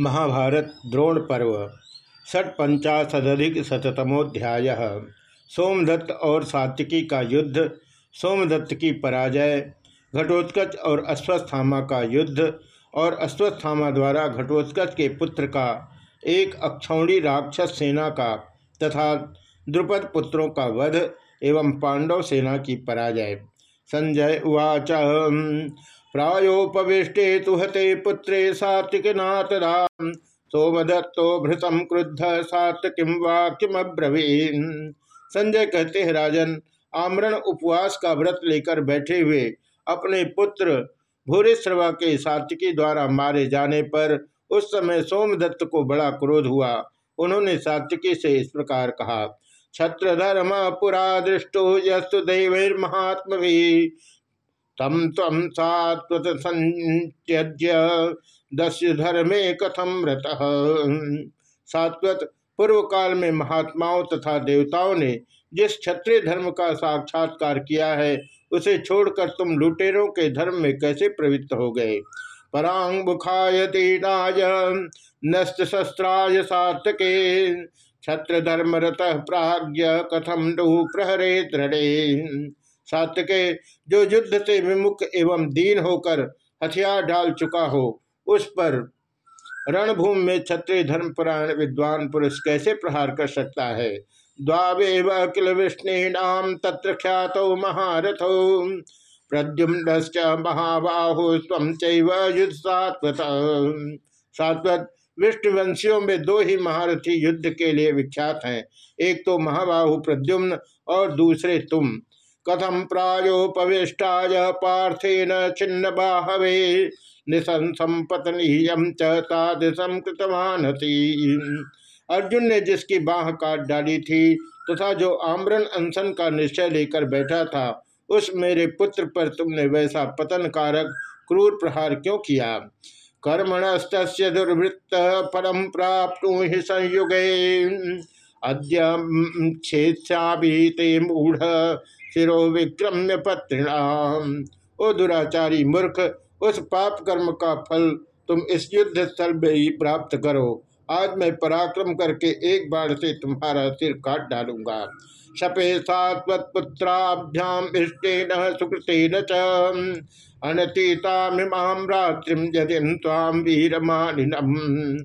महाभारत द्रोण पर्व षटपंचाशदिक शतमोध्याय सोमदत्त और सात्विकी का युद्ध, सोमदत्त की पराजय, घटोत्कच और अश्वस्थामा का युद्ध और अश्वस्थामा द्वारा घटोत्कच के पुत्र का, एक अक्षौणी राक्षस सेना का तथा द्रुपद पुत्रों का वध एवं पांडव सेना की पराजय। संजय उवाच। प्रायोपविष्टे तुहते पुत्रे सात्विकनाथ राम सोमदत्तो भृतम क्रुद्ध सात्विकीम वाक्यमब्रवीन संजय कहते हैं, राजन, आमरण उपवास का व्रत लेकर बैठे हुए अपने पुत्र भूरिश्रवा के सात्विकी द्वारा मारे जाने पर उस समय सोमदत्त को बड़ा क्रोध हुआ। उन्होंने सात्विकी से इस प्रकार कहा छत्र धर्म पुरा दृष्टो यस्तु महात्म भी तम तम सात्वत संत्यज्य दस्य धर्मे कथम रत। सात्वत पूर्व काल में महात्माओं तथा देवताओं ने जिस क्षत्रिय धर्म का साक्षात्कार किया है, उसे छोड़कर तुम लुटेरों के धर्म में कैसे प्रवृत्त हो गए? परांग बुखाय शस्त्राय सातके छत्र धर्म रत प्राज्ञ कथम डू प्रहरे दृढ़े। सात्यके जो युद्ध से विमुख एवं दीन होकर हथियार डाल चुका हो, उस पर रणभूमि में क्षत्रिय धर्मपुराण विद्वान पुरुष कैसे प्रहार कर सकता है? द्वावेव किल विष्णीनाम तत्र ख्यात महारथो। महाबाहु स्वम युद्ध सात्वत। सात्वत, विष्णुवंशियों में दो ही महारथी युद्ध के लिए विख्यात हैं। एक तो महाबाहु प्रद्युम्न और दूसरे तुम। कथम प्रायोपविष्टाय पार्थेन छिन्न बाहवे निशंसम पतनीयम चादृशम कृतवान अर्जुन ने जिसकी बाह काट डाली थी तथा तो जो आमरण अनशन का निश्चय लेकर बैठा था, उस मेरे पुत्र पर तुमने वैसा पतन कारक क्रूर प्रहार क्यों किया? कर्मणस्त दुर्वृत्त परम प्राप्त संयुगे। अद्य छेदा भी ते मूढ़ शिरो विक्रम्य पत्रिणाम ओ दुराचारी मूर्ख, उस पाप कर्म का फल तुम इस युद्ध स्थल में ही प्राप्त करो। आज मैं पराक्रम करके एक बार से तुम्हारा सिर काट डालूँगा। शपे सात्वत्पुत्राभ्याम इष्टेन सुकृतेन च। अनतीतामिमां रात्रिम यदिं तां वीरमानिनम्।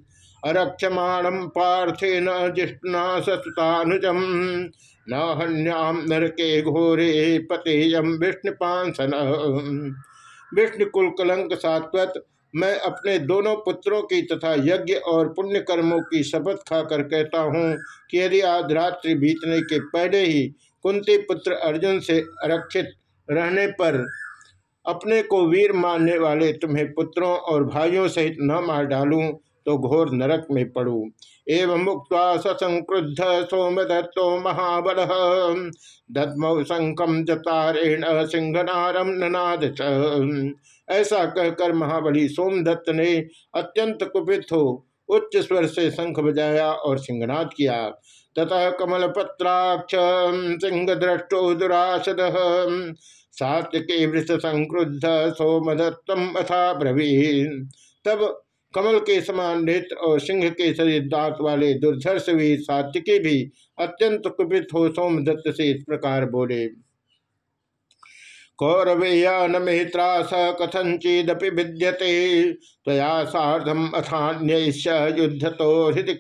अरक्षमाणं पार्थेन जिष्णुना सतुतानुजम् न हन्याम नरके घोरे विष्णुपांसन विष्णु कुल कलंक सात्वत, मैं अपने दोनों पुत्रों की तथा यज्ञ और पुण्य कर्मों की शपथ खाकर कहता हूँ कि यदि आज रात्रि बीतने के पहले ही कुंती पुत्र अर्जुन से आरक्षित रहने पर अपने को वीर मानने वाले तुम्हें पुत्रों और भाइयों सहित न मार डालूं तो घोर नरक में पड़ू। एवं मुक्त ससंक्रुद्ध सोमदत्तो महाबल। दत्मौ शंकम जतारेण सिंहनारम ननाद ऐसा कहकर महाबली सोमदत्त ने अत्यंत कुपित हो उच्च स्वर से शंख बजाया और सिंहनाद किया। ततः कमल पत्राक्ष सिंह दृष्टो दुरासद। सात्विके वृष संक्रुद्ध सोमदत्तम अथा ब्रवीन तब कमल के समान नेत्र और सिंह के शरीर दांत वाले दुर्धर्ष भी सात्विकी भी अत्यंत कुपित हो सोमदत्त से इस प्रकार बोले। कौरवेयन स कथंचिदपि विद्यते तया साधम अथान्य युद्ध तो हृदय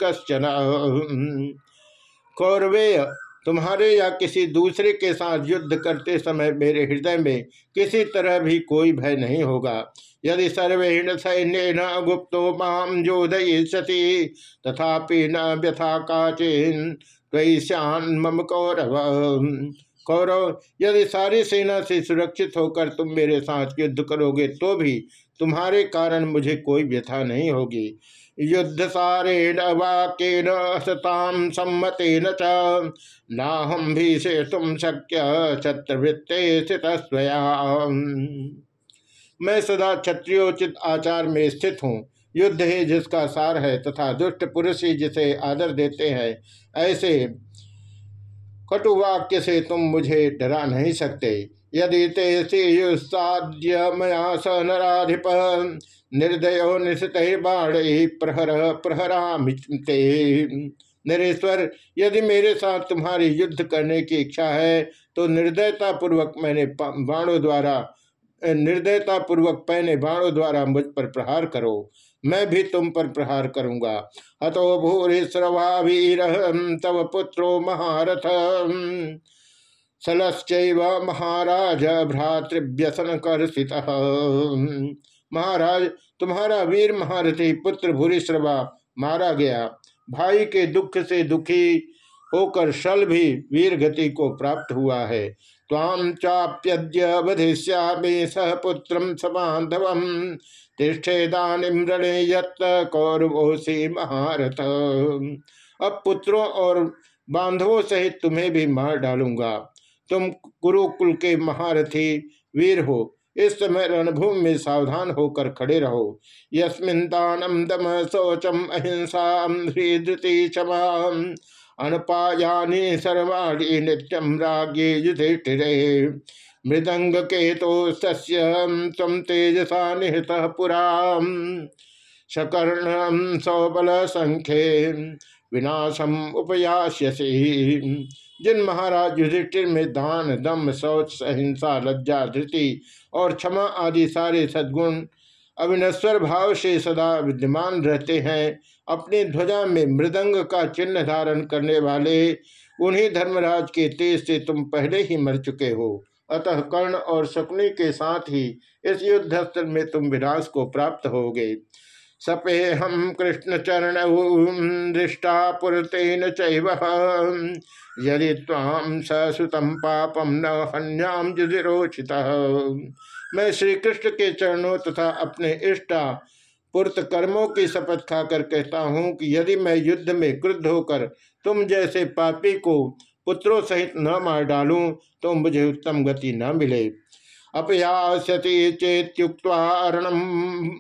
कौरवेय तुम्हारे या किसी दूसरे के साथ युद्ध करते समय मेरे हृदय में किसी तरह भी कोई भय नहीं होगा। यदि सर्वेण सैन्य न गुप्तो माम जोधयति तथापि न व्यथा काचिन त्वय्यान मम कौरव। कौरव, यदि सारी सेना से सुरक्षित होकर तुम मेरे साथ युद्ध करोगे तो भी तुम्हारे कारण मुझे कोई व्यथा नहीं होगी। युद्ध सारेण वाक्यन सताम सम्मतेन च। नाहम भी से तुम शक्य छत्रवृत्ते स्थित मैं सदा क्षत्रियोचित आचार में स्थित हूँ। युद्ध ही जिसका सार है तथा दुष्ट पुरुष ही जिसे आदर देते हैं, ऐसे कटुवाक्य से तुम मुझे डरा नहीं सकते। यदि ते सेयुस्साद्य मया स नाधिप निर्दयो निशित बाण प्रहर प्रहरा नरेश्वर, यदि मेरे साथ तुम्हारी युद्ध करने की इच्छा है तो निर्दयता पूर्वक मैंने बाणों द्वारा निर्दयता पूर्वक पहने बाणों द्वारा मुझ पर प्रहार करो। मैं भी तुम पर प्रहार करूँगा। हतो भूरि वीर तव पुत्रो महारथ सलश्चैव महाराज भ्रातृव्यसन कर महाराज, तुम्हारा वीर महारथी पुत्र भूरिश्रवा मारा गया। भाई के दुख से दुखी होकर शल भी वीर गति को प्राप्त हुआ है। ताम चाप्यद्य बधिष्यामि सह पुत्रम समाधव तिष्ठेदानिम रणे यत कौरवोसी महारथ। अब पुत्रों और बांधवों सहित तुम्हें भी मार डालूँगा। तुम गुरुकुल के महारथी वीर हो। इस समय रणभूमि में सावधान होकर खड़े रहो। यस्मिन दानम दम शौचम अहिंसा ह्रीति क्षमा। अनपायानि सर्वाणी नित्यम राज्ञे युधिष्ठिरे। मृदंग केतो तम तेजसा निहत पुरा। शकर्ण सौबल संख्ये विनाशम उपयास्यसी। जिन महाराज युधिष्ठिर में दान दम शौच, अहिंसा, लज्जा, धृति और क्षमा आदि सारे सद्गुण अविनश्वर भाव से सदा विद्यमान रहते हैं, अपने ध्वजा में मृदंग का चिन्ह धारण करने वाले, उन्हीं धर्मराज के तेज से तुम पहले ही मर चुके हो। अतः कर्ण और शकुनी के साथ ही इस युद्ध स्थल में तुम विनाश को प्राप्त होगे। सपे हम कृष्ण चरण दृष्टा पुरतेन चैव। यदि ताम ससुतम पापम न हन्याम युधिरोचित मैं श्री कृष्ण के चरणों तथा अपने इष्टा पुरत कर्मों की शपथ खाकर कहता हूँ कि यदि मैं युद्ध में क्रुद्ध होकर तुम जैसे पापी को पुत्रों सहित न मार डालूं तो मुझे उत्तम गति न मिले। अपयास्यति चेत्युक्तारणम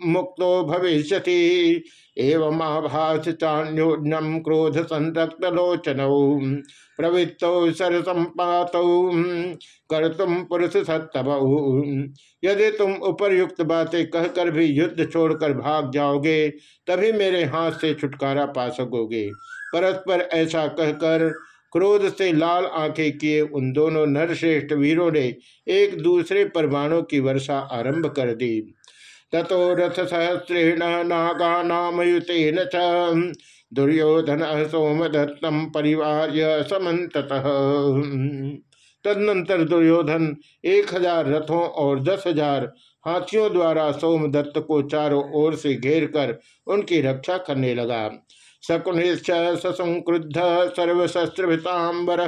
मुक्तो भविष्य एवं आभास चान्योन्यम क्रोध संरक्त लोचन प्रवृत्तौ सरसंपात कर तुम पुरुष यदि तुम उपरयुक्त बातें कहकर भी युद्ध छोड़कर भाग जाओगे, तभी मेरे हाथ से छुटकारा पा सकोगे। परस्पर ऐसा कहकर क्रोध से लाल आँखें किए उन दोनों नरश्रेष्ठ वीरों ने एक दूसरे पर बाणों की वर्षा आरंभ कर दी। तथो रथ सहस्रेण नागा नामयुतेन दुर्योधन सोमदत्तम परिवार समत तदनंतर दुर्योधन एक हज़ार रथों और दस हज़ार हाथियों द्वारा सोमदत्त को चारों ओर से घेर कर उनकी रक्षा करने लगा। शकुनिश्च ससंक्रुद्ध सर्वशस्त्रभितांबर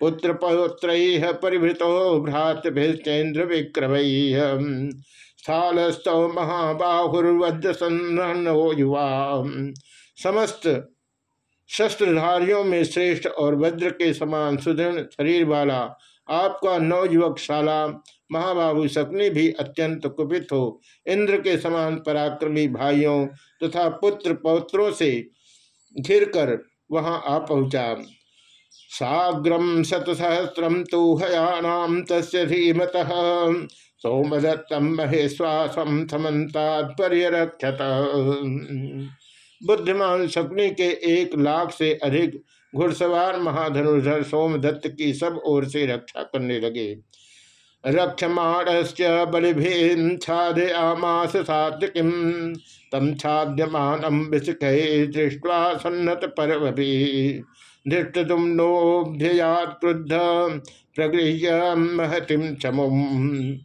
पुत्र पौत्र परिभृतो भ्रातृभिश्चेन्द्र विक्रम स्थालस्तौ महाबाहुर्वज्र सन्नो युवा समस्त शस्त्रधारियों में श्रेष्ठ और वज्र के समान सुदृढ़ शरीर वाला आपका नवयुवक शाला महाबाबू सपने भी अत्यंत कुपित हो। इंद्र के समान पराक्रमी भाइयों तथा तो पुत्र पौत्रों से घिर कर वहाँ आ पहुँचा। साग्रम शतसहस्रम तो हयानाम तस्य धीमत। सोमदत्तम महेश्वासम समन्तात्पर्य बुद्धिमान शकुनी के एक लाख से अधिक घुड़सवार महाधनुर्धर सोमदत्त की सब ओर से रक्षा करने लगे। रक्षमाणश्च बलिभिन्छादयामास सात्विकीं तम छाद्यमानं विशिखे दृष्ट्वा सन्नत पर्वभि। धृष्टुम्नोभ्ययात् क्रुद्ध, प्रगृह्य महतिम चमुम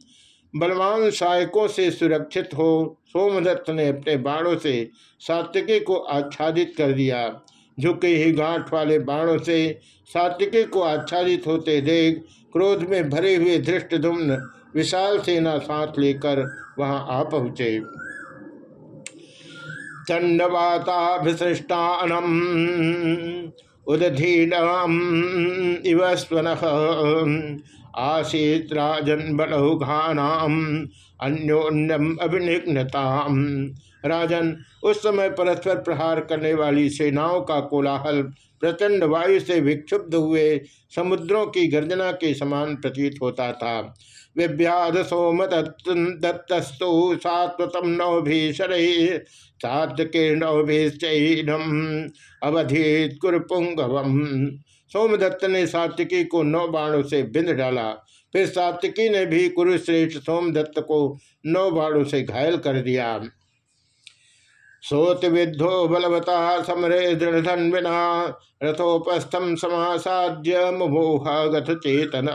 बलवान सहायकों से सुरक्षित हो, सोमदत्त ने अपने बाणों से सात्विकी को आच्छादित कर दिया। झुके ही गांठ वाले बाणों से सात्विकी को आच्छादित होते देख क्रोध में भरे हुए धृष्ट धुम्न विशाल सेना साथ लेकर वहाँ आ पहुँचे। चंडवाताभिसृष्टानम उदधीनाम इव स्वन। आसीत राजन बनहुघानाम अन्योन्यम अभिनिघ्नताम राजन, उस समय परस्पर प्रहार करने वाली सेनाओं का कोलाहल प्रचंड वायु से विक्षुब्ध हुए समुद्रों की गर्जना के समान प्रतीत होता था। विव्याध सोम दत्तस्तु सात्वतम नवभीषण सात्किर्णभिश्चैनम अवधित कुरपुंगवम। सोमदत्त ने सात्विकी को नौ बाणों से बिंद डाला। फिर सात्विकी ने भी कुरुश्रेष्ठ सोमदत्त को नौ बाणों से घायल कर दिया। सोत विद्धो बलवता समरे दृढ़धन्विना रथोपस्थम समासाद्य मुमोहगत चेतन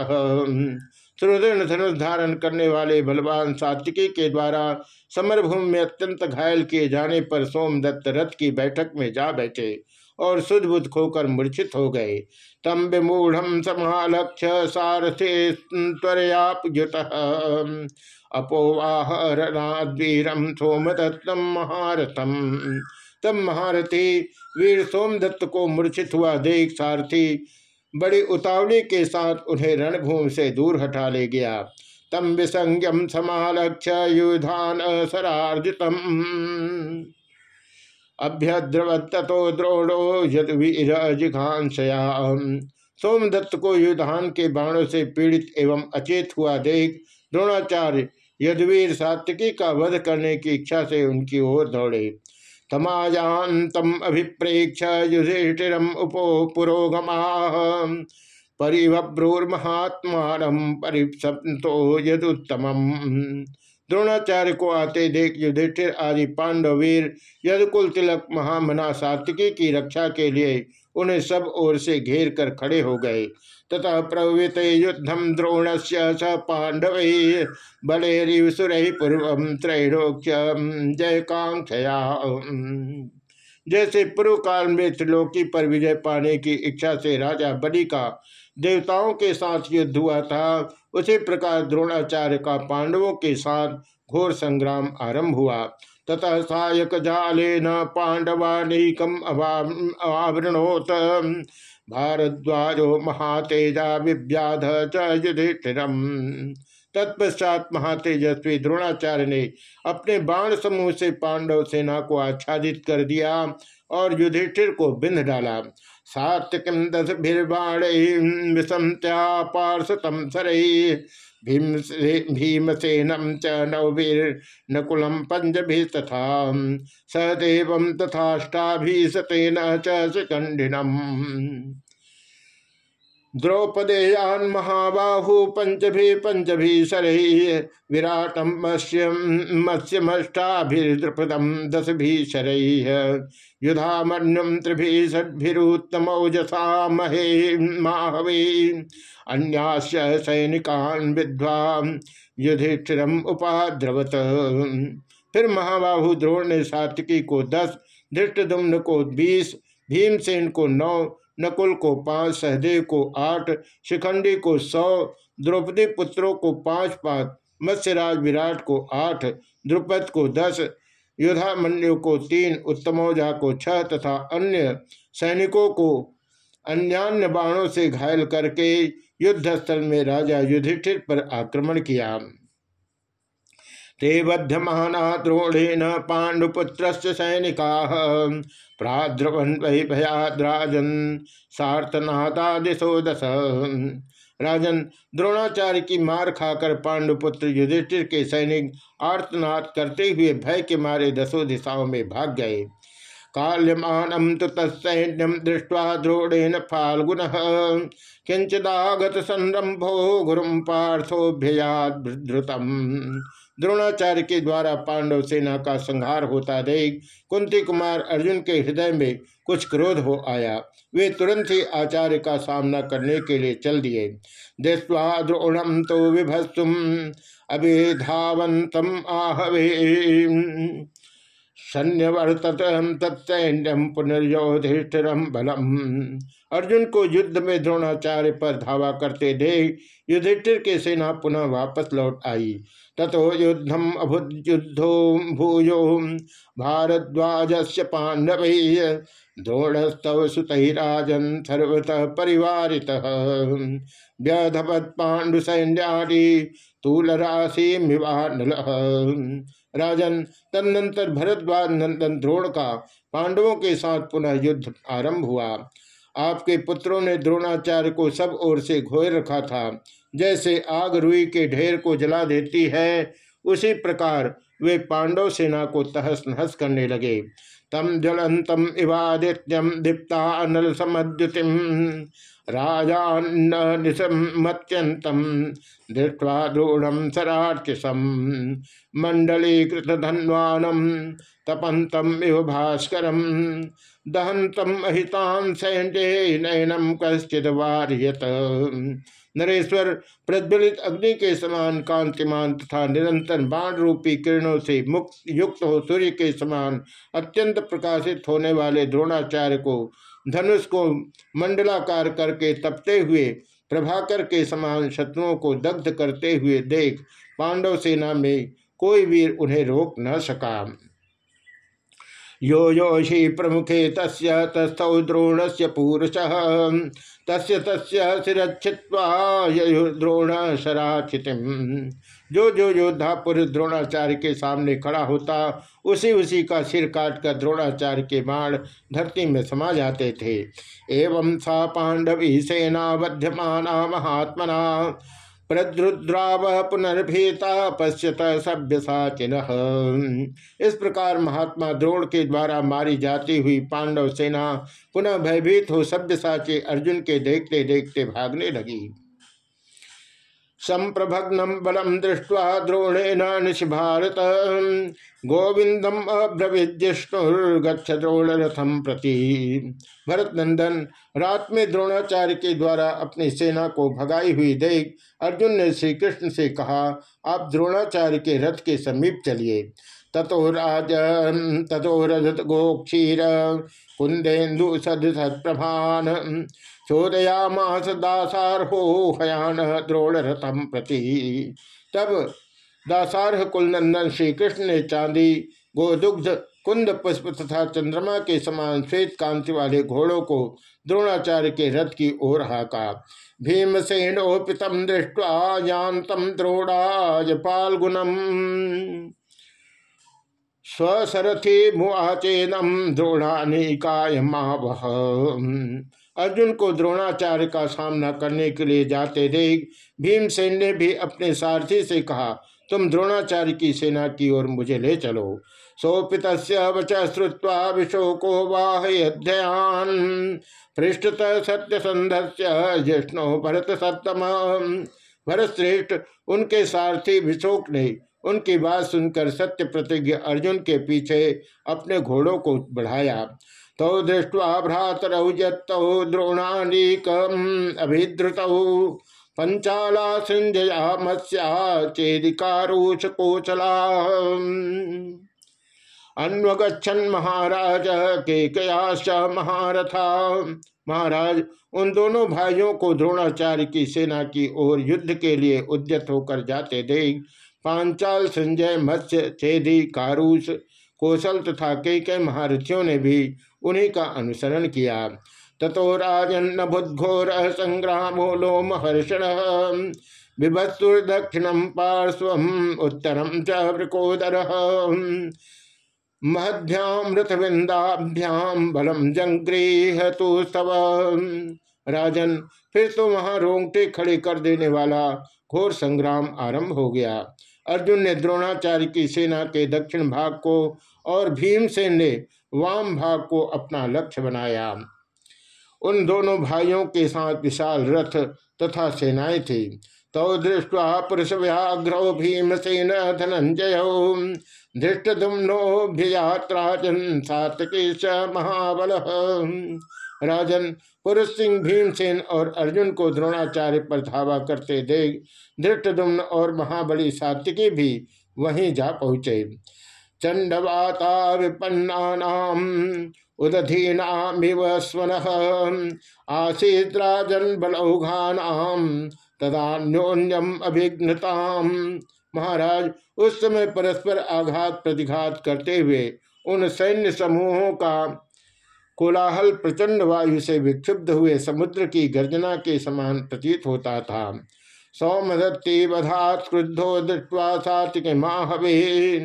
सुदृढ़ धनुष धारण करने वाले बलवान सात्विकी के द्वारा समरभूमि में अत्यंत घायल किए जाने पर सोमदत्त रथ की बैठक में जा बैठे और सुदबुद्ध खोकर मूर्छित हो गए। तम विमूढ़ समालक्ष्य सारथे त्वरयापयुत। अपोवाहरणाद्वीरम सोमदत्तम महारथम तब महारथी वीर सोमदत्त को मूर्छित हुआ देख सारथी, बड़ी उतावली के साथ उन्हें रणभूमि से दूर हटा ले गया। तम विसंज्ञम समालक्ष्य युधान सरार्जितम अभ्यद्रवत्तो द्रोणो यदवीरजिघांसया सोमदत्त को युधान के बाणों से पीड़ित एवं अचेत हुआ देख द्रोणाचार्य यदवीर सात्विकी का वध करने की इच्छा से उनकी ओर दौड़े। तमाजातम अभिप्रेक्ष युधिष्ठिरम उपो पुरोगमा। परिभ्रूर्महात्मान परिसंतो यदुत्तम द्रोणाचार्य को आते देख युधिष्ठिर, आदि पांडवीर यदकुल तिलक महामना सात्विकी की रक्षा के लिए उन्हें सब ओर से घेर कर खड़े हो गए। तथा प्रवृत युद्धम द्रोण से स पांडव बलेरिवसुर पूर्व त्रैलोक्य जय कांक्षया जैसे पूर्व काल में त्रिलोकी पर विजय पाने की इच्छा से राजा बलि का देवताओं के साथ युद्ध हुआ था, उसी प्रकार द्रोणाचार्य का पांडवों के साथ घोर संग्राम आरंभ हुआ। तथा सायक जाले न पांडवानीकम आवृणोत भारद्वाजो महातेजा विव्याध च तत्पश्चात महातेजस्वी द्रोणाचार्य ने अपने बाण समूह से पांडव सेना को आच्छादित कर दिया और युधिष्ठिर को बिंद डाला। सात्विकम दस भीर्बाण विषम त्यापार्षतम सरई भीमसेनम च नववीर्नकुलम पंजभि तथा सदेव तथाष्टाभीशतेन च शिखंडिनम द्रौपदेयान महाबाहु पंचभी पंचभी शरही विराटम मत्स्यम मत्स्यमष्टाभिद्रपदम दस भी शरही युधामन्युम त्रिभी षड्भिरुत्तमौजसा महे माहवे अन्यास्य सैनिकान विद्वा युधिष्ठिरम उपाद्रवत। फिर महाबाहु द्रोण ने सात्विकी को दस धृष्टुम्न को बीस, भीमसेन को नौ नकुल को पाँच, सहदेव को आठ, शिखंडी को सौ, द्रौपदी पुत्रों को पाँच पाँच मत्स्यराज विराट को आठ, द्रुपद को दस युधामन्यु को तीन, उत्तमौजा को छह तथा अन्य सैनिकों को अन्यान्य बाणों से घायल करके युद्धस्थल में राजा युधिष्ठिर पर आक्रमण किया। ते बध्यमाना द्रोणेन पांडुपुत्र सैनिका प्राद्रवन वही भयाद्राजन सार्थनाथा दिशो दस राजन द्रोणाचार्य की मार खाकर पांडुपुत्र युधिष्ठिर के सैनिक आर्तनाद करते हुए भय के मारे दसों दिशाओं में भाग गए। काल्यमानम तो तत्सैन्यम दृष्टवा द्रोणेन फाल्गुन किंचिदागत संरंभो गुरुम पार्थोभ्ययाद्रुतम द्रोणाचार्य के द्वारा पांडव सेना का संहार होता देख कुंती कुमार अर्जुन के हृदय में कुछ क्रोध हो आया। वे तुरंत ही आचार्य का सामना करने के लिए चल दिए। दृष्टवा द्रोणम तो विभस्तुम अभिधावंतम आहवे सन्यवर्तत तत्सैन्यम पुनर्योधिष्ठिरम बलम। अर्जुन को युद्ध में द्रोणाचार्य पर धावा करते देख युधिष्ठिर के सेना पुनः वापस लौट आई। तथो युद्धम अभुद्युद्धो भूयो भारद्वाज से पांडव द्रोणस्तव सुतराजन सर्वतः परिवारित। व्यधवत पाण्डु सैन्यादि तूल राशि राजन तदनंतर भरद्वाज नंदन द्रोण का पांडवों के साथ पुनः युद्ध आरंभ हुआ। आपके पुत्रों ने द्रोणाचार्य को सब ओर से घोर रखा था। जैसे आग रुई के ढेर को जला देती है, उसी प्रकार वे पांडव सेना को तहस नहस करने लगे। तम ज्वलंतम इवादित्यम दीप्ता अनल समद्युतिम राजान्नमत्यंतम दृष्टवा द्रोणम सरार्चिसम मंडलीकृत धन्वानम तपंतम इव भास्कर। दहंतम अहितान सैंडे नयनम कश्चित वार्यत। नरेश्वर प्रज्वलित अग्नि के समान कांतिमान तथा निरंतर बाण रूपी किरणों से मुक्त, युक्त हो सूर्य के समान अत्यंत प्रकाशित होने वाले द्रोणाचार्य को, धनुष को मंडलाकार करके तपते हुए, प्रभाकर के समान शत्रुओं को दग्ध करते हुए देख, पांडव सेना में कोई वीर उन्हें रोक न सका। यो योषि प्रमुखे तस्य तस्थौ द्रोण से पूरुष। तस्य तस्य शिरच्छित्वा द्रोण शराचित जो जो योद्धा पुरुष द्रोणाचार्य के सामने खड़ा होता, उसी उसी का सिर काट कर द्रोणाचार्य के बाण धरती में समा जाते थे। एवं सा पांडवी सेना बध्यमाना महात्मना। प्रद्रुद्राव पुनर्भीता पश्यत सभ्य साचिन। इस प्रकार महात्मा द्रोण के द्वारा मारी जाती हुई पांडव सेना पुनः भयभीत हो सभ्य अर्जुन के देखते देखते भागने लगी। संप्रभग्नम बलम दृष्ट्वा द्रोणेन निशि भारत गोविंदम अब्रविज्ञुर्गछ द्रोण रथम प्रति। भरत नंदन रात में द्रोणाचार्य के द्वारा अपनी सेना को भगाई हुई देख अर्जुन ने श्री कृष्ण से कहा, आप द्रोणाचार्य के रथ के समीप चलिए। ततो राज, ततो रजत गोक्षीर कुंदेन्दु सदप्रभान चोदयामास दासारहो हयान द्रोण रथम प्रति। तब दासारह कुलनंदन श्री कृष्ण ने चांदी, गोदुग्ध, कुंद पुष्प तथा चंद्रमा के समान श्वेत कांति वाले घोड़ों को द्रोणाचार्य के रथ की ओर हाका। भीमसेनोपितम दृष्टवा जानतम द्रोणाज पालगुनम। स्वसरथी मुआचेनम द्रोणानिकाय मावह अर्जुन को द्रोणाचार्य का सामना करने के लिए जाते देख भीमसेन ने भी अपने सारथी से कहा, तुम द्रोणाचार्य की सेना की ओर मुझे ले चलो। सोपित वच श्रुवा विशोको वाहयध्यान। पृष्ठत सत्य संधस्य जिष्णु भरत सप्तम। भरत श्रेष्ठ उनके सारथी विशोक ने उनकी बात सुनकर सत्य प्रतिज्ञ अर्जुन के पीछे अपने घोड़ों को बढ़ाया। तो दृष्टवा भ्रातरौ जत्तौ द्रोणानीकम अभिद्रुतौ। पंचाला संजया मत्स्या चेदिकारूष कोचला अन्वगछन महाराज के कयाश महारथा। महाराज, उन दोनों भाइयों को द्रोणाचार्य की सेना की ओर युद्ध के लिए उद्यत होकर जाते देख। पांचाल संजय मत्स्य छेदी कारूस कौशल तथा कई कई महारथियों ने भी उन्हीं का अनुसरण किया। ततो राजन्न बुद्घोर संग्रामो लोम हर्षण। विभत्सुर्दक्षिणम पार्श्व उत्तरम च वृकोदर। महध्याम रथविंदाभ्याम बलम जंग्रीह तो स्तव। राजन, फिर तो वहाँ रोंगटे खड़े कर देने वाला घोर संग्राम आरंभ हो गया। अर्जुन ने द्रोणाचार्य की सेना के दक्षिण भाग को और भीमसेन ने वाम भाग को अपना लक्ष्य बनाया। उन दोनों भाइयों के साथ विशाल रथ तथा सेनाएँ थी। तो दृष्टवा पुरुष व्याघ्रो भीमसेन धनंजय धृष्टुम्नोभ्यात्राजन सातकेश महाबल। राजन, पुरुष सिंह, भीमसेन और अर्जुन को द्रोणाचार्य पर धावा करते देख धृष्टुम्न और महाबली सात्विकी भी वहीं जा पहुँचे। चंडवाता विपन्ना उदधीनामिव स्वन आसीद्राजन बलौघानाम तदान्योन्यम अभिघ्नताम। महाराज, उस समय परस्पर आघात प्रतिघात करते हुए उन सैन्य समूहों का कोलाहल प्रचंड वायु से विक्षुब्ध हुए समुद्र की गर्जना के समान प्रतीत होता था। सौमदत्ती बधात क्रुद्धो दृष्टवा सात्विक महावे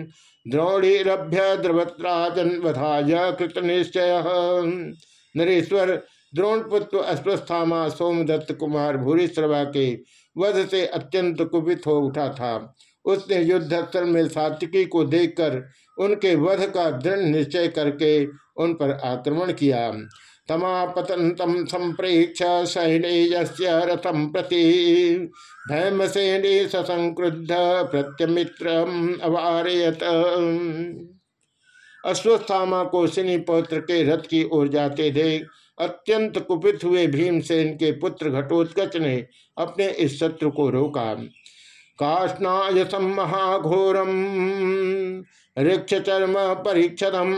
द्रोणीरभ्य द्रवत्राजन वधाय कृत निश्चय नरेश्वर द्रोणपुत्र अस्वस्थामा सोमदत्त कुमार भूरिश्रवा के वध से अत्यंत कुपित हो उठा था। उसने युद्ध स्थल में सात्विकी को देखकर उनके वध का दृढ़ निश्चय करके उन पर आक्रमण किया। तमापतंतम संप्रेक्ष सैन्य रथम प्रति धैमसेने ससंक्रुद्ध प्रत्यमित्र अवारयत। अश्वस्थामा को सिनी पौत्र के रथ की ओर जाते देख अत्यंत कुपित हुए भीमसेन के पुत्र घटोत्कच ने अपने इस शत्रु को रोका। काष्णायसम महाघोरम ऋक्ष चर्म परीक्षदम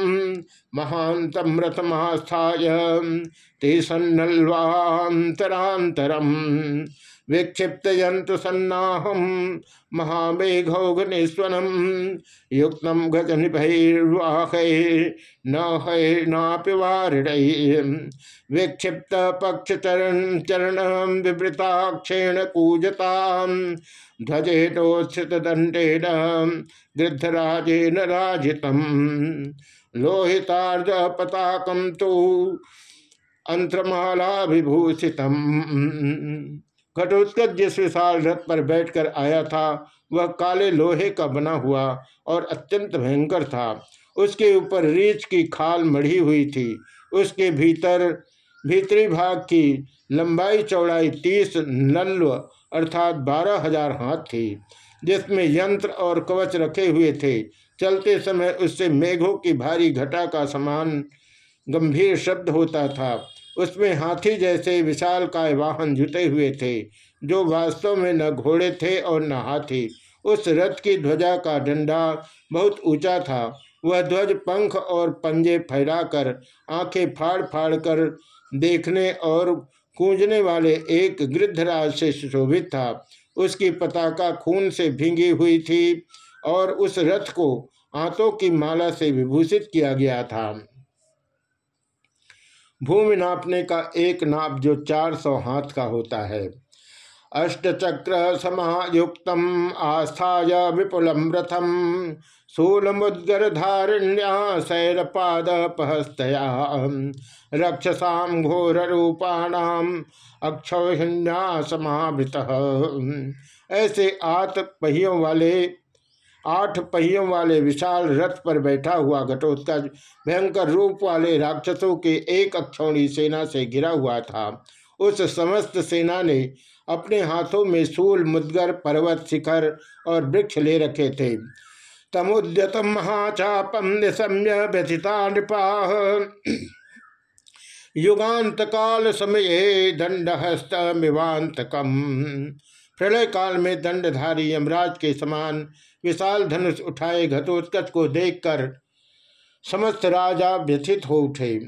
महांतम रथमास्थाय ते सन्नल्वांतरांतरम विक्षिप्त यंत्र सन्नाहम महामेघौघनेस्वनम युक्त गजन भैर्वाह न हैनापि विक्षिप्त पक्ष चरण चरण विवृताक्षेण कूजता ध्वजेटोत्थित दंडेन गृद्धराजेन राजितम। लोहितार्ध पताकम तो अंतरमाला घटोत्कच जिस विशाल रथ पर बैठकर आया था, वह काले लोहे का बना हुआ और अत्यंत भयंकर था। उसके ऊपर रीछ की खाल मढ़ी हुई थी। उसके भीतर, भीतरी भाग की लंबाई चौड़ाई तीस नल्व अर्थात बारह हज़ार हाथ थी, जिसमें यंत्र और कवच रखे हुए थे। चलते समय उससे मेघों की भारी घटा का समान गंभीर शब्द होता था। उसमें हाथी जैसे विशाल काय वाहन जुटे हुए थे, जो वास्तव में न घोड़े थे और न हाथी। उस रथ की ध्वजा का डंडा बहुत ऊँचा था। वह ध्वज पंख और पंजे फैलाकर आँखें फाड़ फाड़ कर देखने और कूंजने वाले एक गृद्धराज से सुशोभित था। उसकी पताका खून से भींगी हुई थी और उस रथ को आंतों की माला से विभूषित किया गया था। भूमि नापने का एक नाप जो चार सौ हाथ का होता है। अष्टचक्र समायुक्त आस्थाय विपुलम रथम शूलमुद्गर धारिण्या शैलपाद पहस्तया रक्षसा घोर रूपाणाम अक्षौहिण्या समावृत ऐसे आठ पहियों वाले, आठ पहियों वाले विशाल रथ पर बैठा हुआ घटोत्कच भयंकर रूप वाले राक्षसों के एक अक्षौणी सेना से घिरा हुआ था। उस समस्त सेना ने अपने हाथों में सूल, मुदगर, पर्वत, शिखर और वृक्ष ले रखे थे। तमुद्यतम महाचापम निशम्य व्यथिता नृपा युगांत काल समय दंडहस्त मिवांतकम प्रलय काल में दंडधारी यमराज के समान विशाल धनुष उठाए, घटोत्कच को देखकर समस्त राजा व्यथित हो उठे।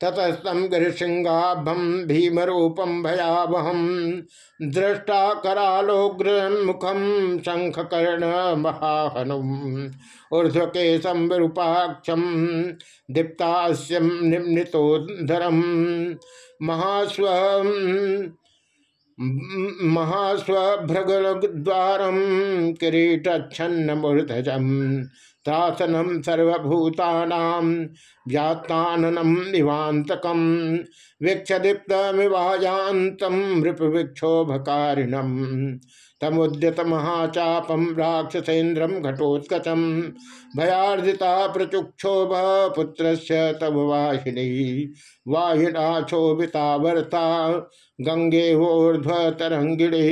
ततस्तम गिरिशृंगाभम भीमरूपम भयावहम दृष्टा करालोग्र मुखम शंख कर्ण महाहनुम ऊर्ध्वकेशम विरूपाक्षम दीप्तास्यम निम्नितोधरम महास्व महास्वभ्रगद्वारम किरीटच्छन्न त्रासनम सर्वभूतानाम व्यात्ताननम निवांतकम वीक्षदीप्तमिवाजातम नृपविक्षोभकारिणम तमुद्यत महाचापम राक्षसेन्द्रम घटोत्कचम भयार्जिता प्रचुक्षोभ पुत्र तब वाहिनी। वाहिना क्षोभिता वर्ता गंगे ऊर्ध्व तरंगिणी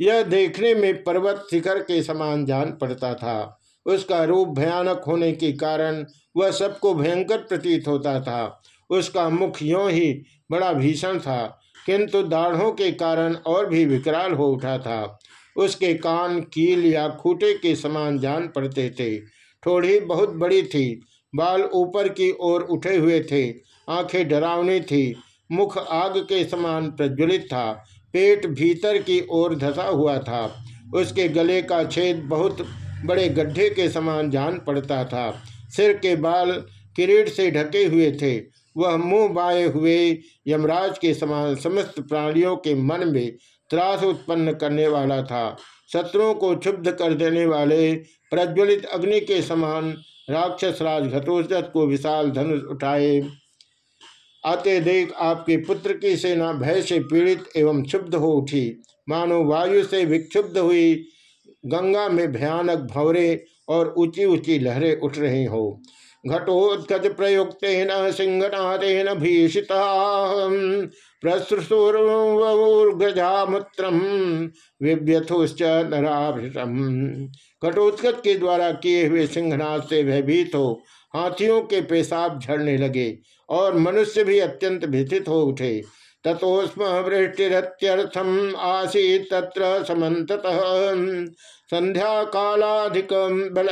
यह देखने में पर्वत शिखर के समान जान पड़ता था। उसका रूप भयानक होने के कारण वह सबको भयंकर प्रतीत होता था। उसका मुख यों ही बड़ा भीषण था, किंतु दाढ़ों के कारण और भी विकराल हो उठा था। उसके कान, कील या खूटे के समान जान पड़ते थे। ठोड़ी बहुत बड़ी थी, बाल ऊपर की ओर उठे हुए थे, आँखें डरावनी थी, मुख आग के समान प्रज्वलित था पेट भीतर की ओर धसा हुआ था। उसके गले का छेद बहुत बड़े गड्ढे के समान जान पड़ता था। सिर के बाल किरीट से ढके हुए थे। वह मुँह बाए हुए यमराज के समान समस्त प्राणियों के मन में त्रास उत्पन्न करने वाला था। शत्रुओं को क्षुब्ध कर देने वाले प्रज्वलित अग्नि के समान राक्षस राज घटोत्कच को विशाल धनुष उठाए आते देख आपके पुत्र की सेना भय से पीड़ित एवं क्षुब्ध हो उठी। मानो वायु से विक्षुब्ध हुई, गंगा में भयानक भवरे और ऊँची ऊँची लहरें उठ रही हो। घटोत्कच प्रयुक्त सिंहनादेन भीषिता प्रसुरगजामुत्रम विव्यथुश्च नराभृतम घटोत्कच के द्वारा किए हुए सिंहनाथ से भयभीत हो, हाथियों के पेशाब झड़ने लगे। और मनुष्य भी अत्यंत भीषित हो उठे। तथोस्म वृष्टिरत्यर्थम आसी तत्र समत संध्या कालाधिक बल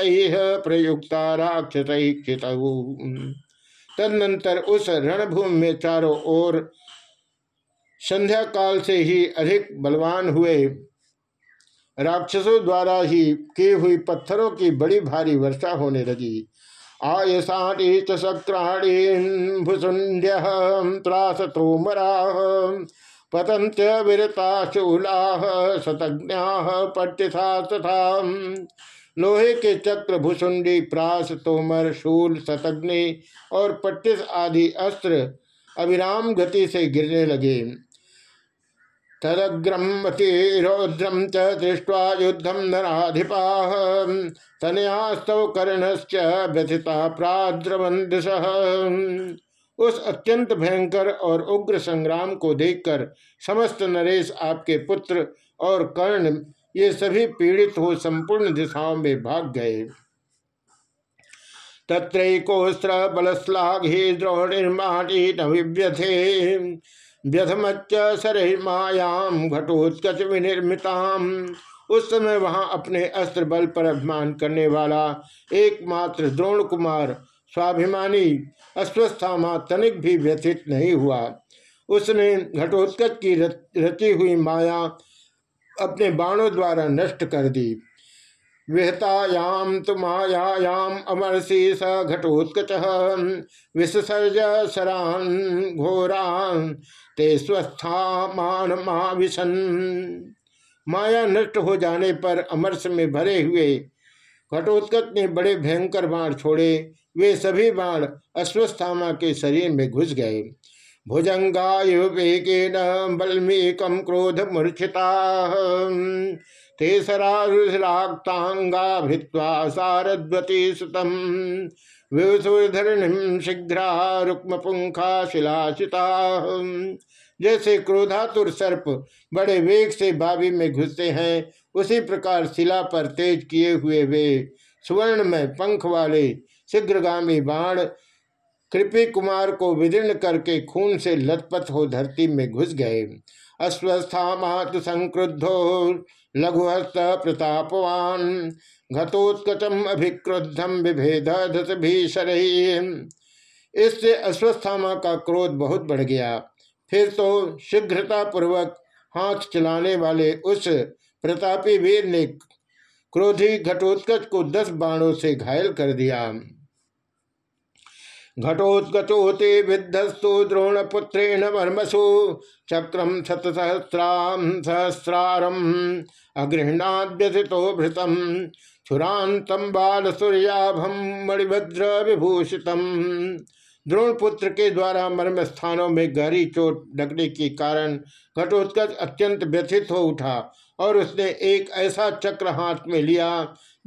प्रयुक्ता राक्षस तदनंतर उस रणभूमि में चारों ओर संध्या काल से ही अधिक बलवान हुए। राक्षसों द्वारा ही की हुई पत्थरों की बड़ी भारी वर्षा होने लगी। आयसाणी च शक्राणी भुसुंड्य त्रासतोमरा पतंत विरता शूला शतज्ञा पट्टिथा तथा लोहे के चक्र भुसुंडी, प्रास, तोमर, शूल शतग्नि और पट्टिस आदि अस्त्र अविराम गति से गिरने लगे। तदग्रमतिरौद्रम च दृष्ट्वा युद्धम नराधिपा तनयास्तव कर्णश्च व्यथिता प्राद्रवंदस उस अत्यंत भयंकर और उग्र संग्राम को देखकर समस्त नरेश आपके पुत्र और कर्ण ये सभी पीड़ित हो संपूर्ण दिशाओं में भाग गए। तत्रैकोस्त्र बलश्लाघे द्रोणिर्माटी न विव्यथे व्यथमच्च सरहिमायाम घटोत्कच विनिर्मिताम उस समय वहाँ अपने अस्त्र बल पर अभिमान करने वाला एकमात्र द्रोण कुमार स्वाभिमानी अस्वस्थामा तनिक भी व्यथित नहीं हुआ। उसने घटोत्कच की रची हुई माया अपने बाणों द्वारा नष्ट कर दी। विहतायाम तो मायायाम अमरसी स घटोत्कच। विसर्ज सरान घोरान, ते स्वस्था मान महाविशन माया नष्ट हो जाने पर अमरस में भरे हुए घटोत्कच ने बड़े भयंकर बाण छोड़े। वे सभी बाण अश्वस्थामा के शरीर में घुस गए। भुजंगाय वेगेन बल्मीकम क्रोध मूर्छिता भित्वा सारद्वती विवसुधरणिम शीघ्रा शिलाशिता जैसे क्रोधातुर सर्प बड़े वेग से बाबी में घुसते हैं, उसी प्रकार शिला पर तेज किए हुए वे सुवर्ण में पंख वाले शीघ्रगामी बाण कृपी कुमार को विदीर्ण करके खून से लथपथ हो धरती में घुस गए। अश्वस्था मातु संक्रुद्धो लघुहस्त प्रतापवान। घतोत्कचम अभिक्रुद्धम विभेद इससे अश्वस्थामा का क्रोध बहुत बढ़ गया। फिर तो शीघ्रता पूर्वक हाथ चलाने वाले उस प्रतापी वीर ने क्रोधी घटोत्कच को दस बाणों से घायल कर दिया। घटोत्कचोते विद्धस्तु द्रोणपुत्रेण वर्मसु चक्रम शतसहस्राम सहस्रारम अगृहणाद्यथितो भृतम छुरांतम बाल सूर्याभम मणिभद्र विभूषितम द्रोणपुत्र के द्वारा मर्म स्थानों में गहरी चोट लगने के कारण घटोत्कच अत्यंत व्यथित हो उठा और उसने एक ऐसा चक्र हाथ में लिया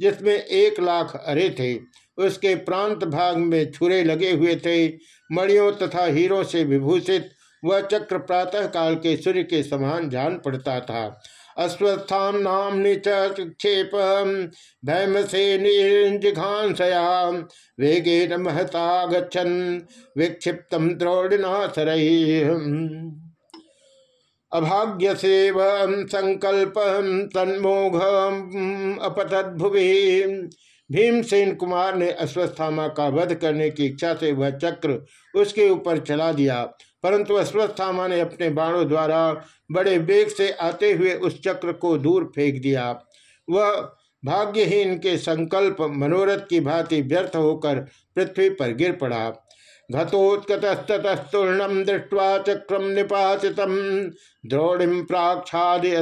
जिसमें एक लाख अरे थे। उसके प्रांत भाग में छुरे लगे हुए थे। मणियों तथा हीरों से विभूषित वह चक्र प्रातः काल के सूर्य के समान जान पड़ता था। अश्वस्थान नाम निक्षेप भैम से निर्जिघांसया वेगे न महता गच्छन विक्षिप्तम द्रोणिना सरही अभाग्य से संकल्प तन्मोघ अपतद्भुवि। भीमसेन कुमार ने अश्वस्थामा का वध करने की इच्छा से वह चक्र उसके ऊपर चला दिया, परंतु अश्वस्थामा ने अपने बाणों द्वारा बड़े वेग से आते हुए उस चक्र को दूर फेंक दिया। वह भाग्यहीन के संकल्प मनोरथ की भांति व्यर्थ होकर पृथ्वी पर गिर पड़ा। घतोत्कतस्तूर्णम दृष्टवा चक्रम निपातित द्रोणिम प्राक्षादि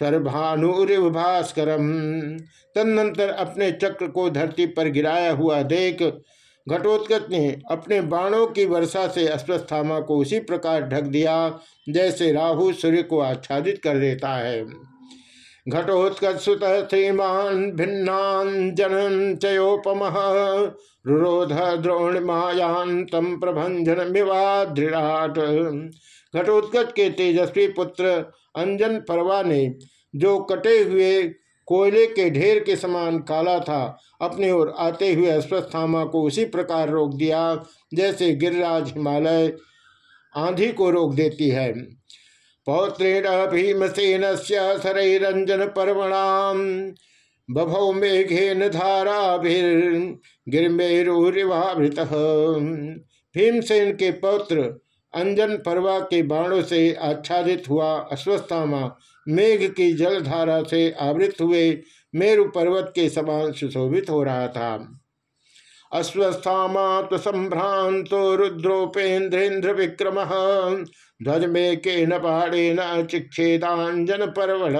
सर्भानुरिव भास्करम तदनंतर अपने चक्र को धरती पर गिराया हुआ देख घटोत्कच ने अपने बाणों की वर्षा से अश्वस्थामा को उसी प्रकार ढक दिया, जैसे राहु सूर्य को आच्छादित कर देता है। घटोत्कच सुत श्रीमान भिन्नाजन चयोपम, रुरोध द्रोण मायान तम प्रभंजन विवादृढ़ घटोत्कच के तेजस्वी पुत्र अंजन परवा ने जो कटे हुए कोयले के ढेर के समान काला था, अपने ओर आते हुए अश्वस्थामा को उसी प्रकार रोक दिया, जैसे गिरिराज हिमालय आंधी को रोक देती है। पौत्रेण भीमसेन सरंजन पर्वणाम, बभौ मेघेन धाराभिर्गिरमेरुरिवाभृत भीमसेन के पौत्र अंजन पर्वा के बाणों से आच्छादित हुआ अश्वस्थामा, मेघ की जलधारा से आवृत हुए मेरु पर्वत के समान सुशोभित हो रहा था। अश्वस्थामा तो संभ्रांतो रुद्रोपेन्द्रेन्द्र विक्रम, ध्वज में के न पहाड़े न चिक्षेदांजन परवल।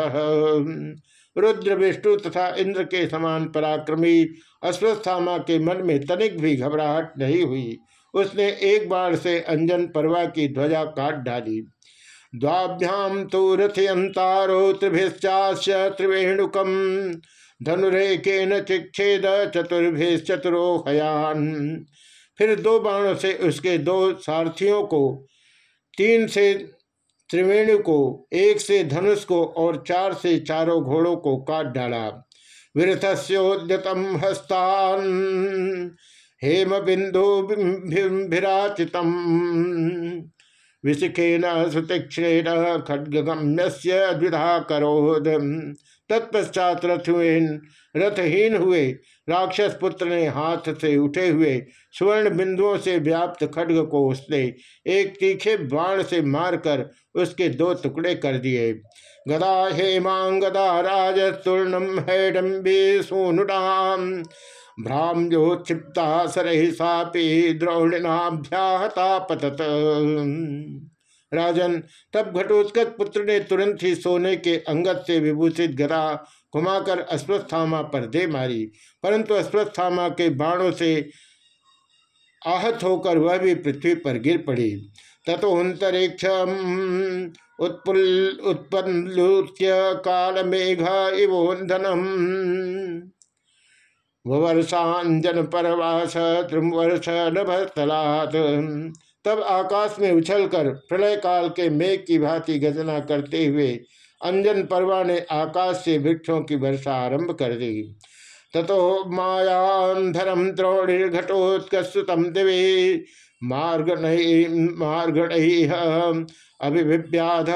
रुद्र विष्णु तथा इंद्र के समान पराक्रमी अश्वस्थामा के मन में तनिक भी घबराहट नहीं हुई। उसने एक बार से अंजन परवा की ध्वजा काट डाली। द्वाभ्याम तो रथयंतारो त्रिभिश्चाश त्रिवेणुकम धनुरेकेन चिक्षेद चतुर्भिश्चतुरो हयान फिर दो बाणों से उसके दो सारथियों को, तीन से त्रिवेणु को, एक से धनुष को और चार से चारों घोड़ों को काट डाला। विरथस्योद्यतम हस्तान। हेम बिंदु भिराचितम विशिखेन सुतीक्षेण खड्गम्य से द्विधा करोध तत्पश्चात रथहीन रथहीन हुए राक्षस पुत्र ने हाथ से उठे हुए स्वर्ण बिंदुओं से व्याप्त खड्ग को उसने एक तीखे बाण से मारकर उसके दो टुकड़े कर दिए। गदा हेमांग गदा राजस्तूर्णम हैडम्बी सोनुडाम भ्राम जो क्षिप्ता सरहि सापी द्रौणिनाभ्याहता पतत राजन, तब घटोत्कच पुत्र ने तुरंत ही सोने के अंगत से विभूषित गदा घुमाकर अश्वस्थामा पर दे मारी। परंतु अश्वस्थामा के बाणों से आहत होकर वह भी पृथ्वी पर गिर पड़ी। तथोन्तरिक्ष उत्पुल उत्पन्न काल मेघ इवोधनम वर्षांजन परवास त्रिवर्ष नभस्थलात् तब आकाश में उछलकर प्रलय काल के मेघ की भांति गजना करते हुए अंजन पर्वा ने आकाश से वृक्षों की वर्षा आरंभ कर दी। ततो मायांधरम द्रोणिर्घटोत्कस्तम दिवे मार्ग मार्गण अभिव्याध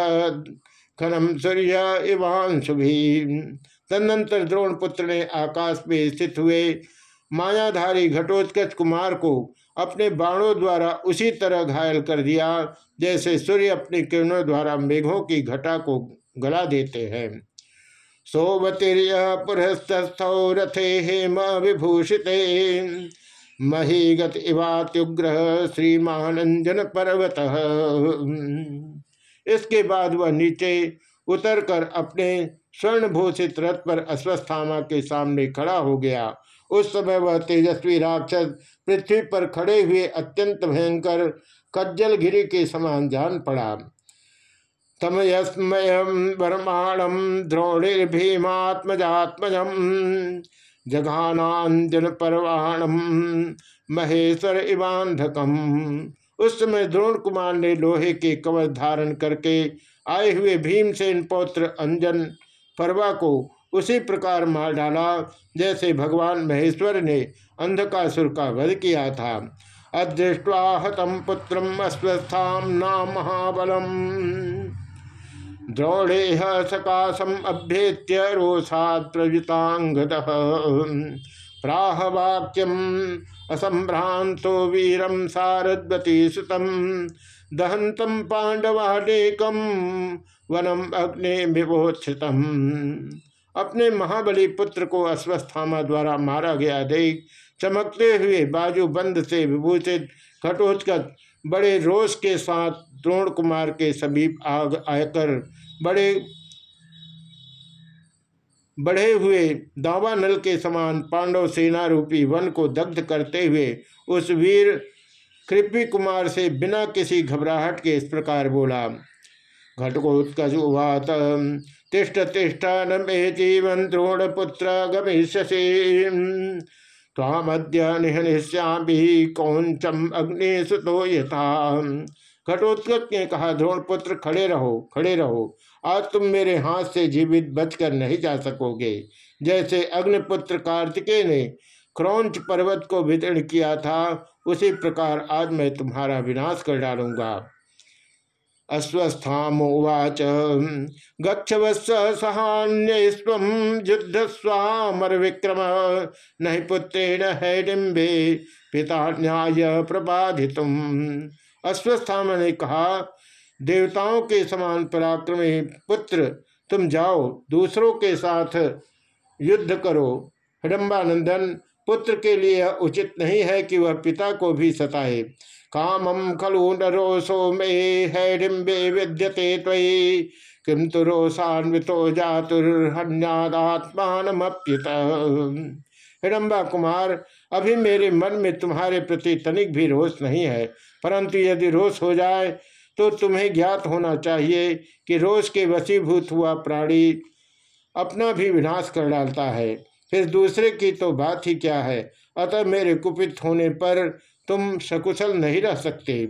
खनम सूर्य इवांशु तदनंतर द्रोण पुत्र ने आकाश में स्थित हुए मायाधारी घटोत्कच कुमार को अपने बाणों द्वारा उसी तरह घायल कर दिया, जैसे सूर्य अपने किरणों द्वारा मेघों की घटा को गला देते हैं। सोवतीर्य पुरस्थौ रथे हेम विभूषित महीगत इवात्युग्र श्रीमानंजन पर्वत। इसके बाद वह नीचे उतरकर अपने स्वर्ण भूषित रथ पर अश्वस्थामा के सामने खड़ा हो गया। उस समय वह तेजस्वी राक्षस पृथ्वी पर खड़े हुए अत्यंत भयंकर कज्जल गिरी के समान जान पड़ा। तमयस्मय वर्माणम द्रोणिर्भीमात्मजात्मजम जघानांजन परवाणम महेश्वर इवांधकम उस समय द्रोण कुमार ने लोहे के कवच धारण करके आए हुए भीमसेन पौत्र अंजन परवा को उसी प्रकार मार डाला, जैसे भगवान महेश्वर ने अंधकासुर का वध किया था। अदृष्टवा हतम पुत्र अस्वस्थाम नाम महाबलम। द्रोणे सकाशम अभ्येत्य रोषात प्रवृतांगद प्राहवाक्यम असंभ्रांतो वीरम सारद्वती सुतम दहंतम पांडवानेकम वनम अग्नि विभोत्थितम अपने महाबली पुत्र को अश्वस्थामा द्वारा मारा गया देख चमकते हुए बाजू बंद से विभूषित घटोत्कच बड़े रोष के साथ द्रोण कुमार के समीप आग आकर बड़े, बढ़े हुए दावानल के समान पांडव सेना रूपी वन को दग्ध करते हुए उस वीर कृपी कुमार से बिना किसी घबराहट के इस प्रकार बोला घटकोत्कुवात तिष्ट तिष्ठ न मे जीवन द्रोणपुत्र गमिष्यसि तामद्य निहनिष्यामी कौंचम अग्नि सुतो यथा घटोत्कच ने कहा, द्रोणपुत्र, खड़े रहो खड़े रहो। आज तुम मेरे हाथ से जीवित बचकर नहीं जा सकोगे। जैसे अग्निपुत्र कार्तिकेय ने क्रौच पर्वत को वितरण किया था, उसी प्रकार आज मैं तुम्हारा विनाश कर डालूँगा। वत्स सहान्यस्व युद्ध स्वामर विक्रम नहीं पुत्रेण हैडिम्बे पिता न्याय प्रबाधित अश्वस्थाम ने कहा, देवताओं के समान पराक्रमी पुत्र, तुम जाओ, दूसरों के साथ युद्ध करो। हिडम्बानंदन पुत्र के लिए उचित नहीं है कि वह पिता को भी सताए। कामम खलु नरोसो मे हैडिम्बे विद्यते त्वयि। किम तो रोषान्वितो जातुर्हन्यादात्मानमप्युत। हिडम्बा कुमार, अभी मेरे मन में तुम्हारे प्रति तनिक भी रोष नहीं है। परंतु यदि रोष हो जाए तो तुम्हें ज्ञात होना चाहिए कि रोष के वशीभूत हुआ प्राणी अपना भी विनाश कर डालता है। फिर दूसरे की तो बात ही क्या है? अतः मेरे कुपित होने पर तुम सकुशल नहीं रह सकते।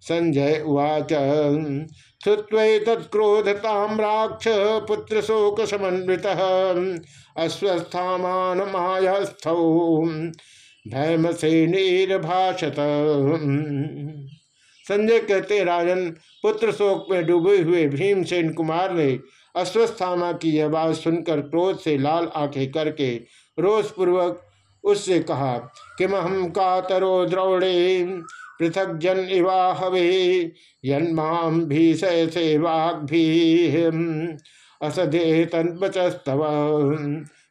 संजय उवाच तत्क्रोधताम्राक्ष पुत्र शोक समन्वित, अस्वस्थामान मायास्थ भैम से भाषत। संजय कहते, राजन, पुत्र शोक में डूबे हुए भीमसेन कुमार ने अश्वस्थामा की यह बात सुनकर क्रोध से लाल आँखें करके रोषपूर्वक उससे कहा, किम हम कातरो द्रौड़े? पृथक जन इवा हवे यन्माम भी से वाग भी असदे तन्वचस्तव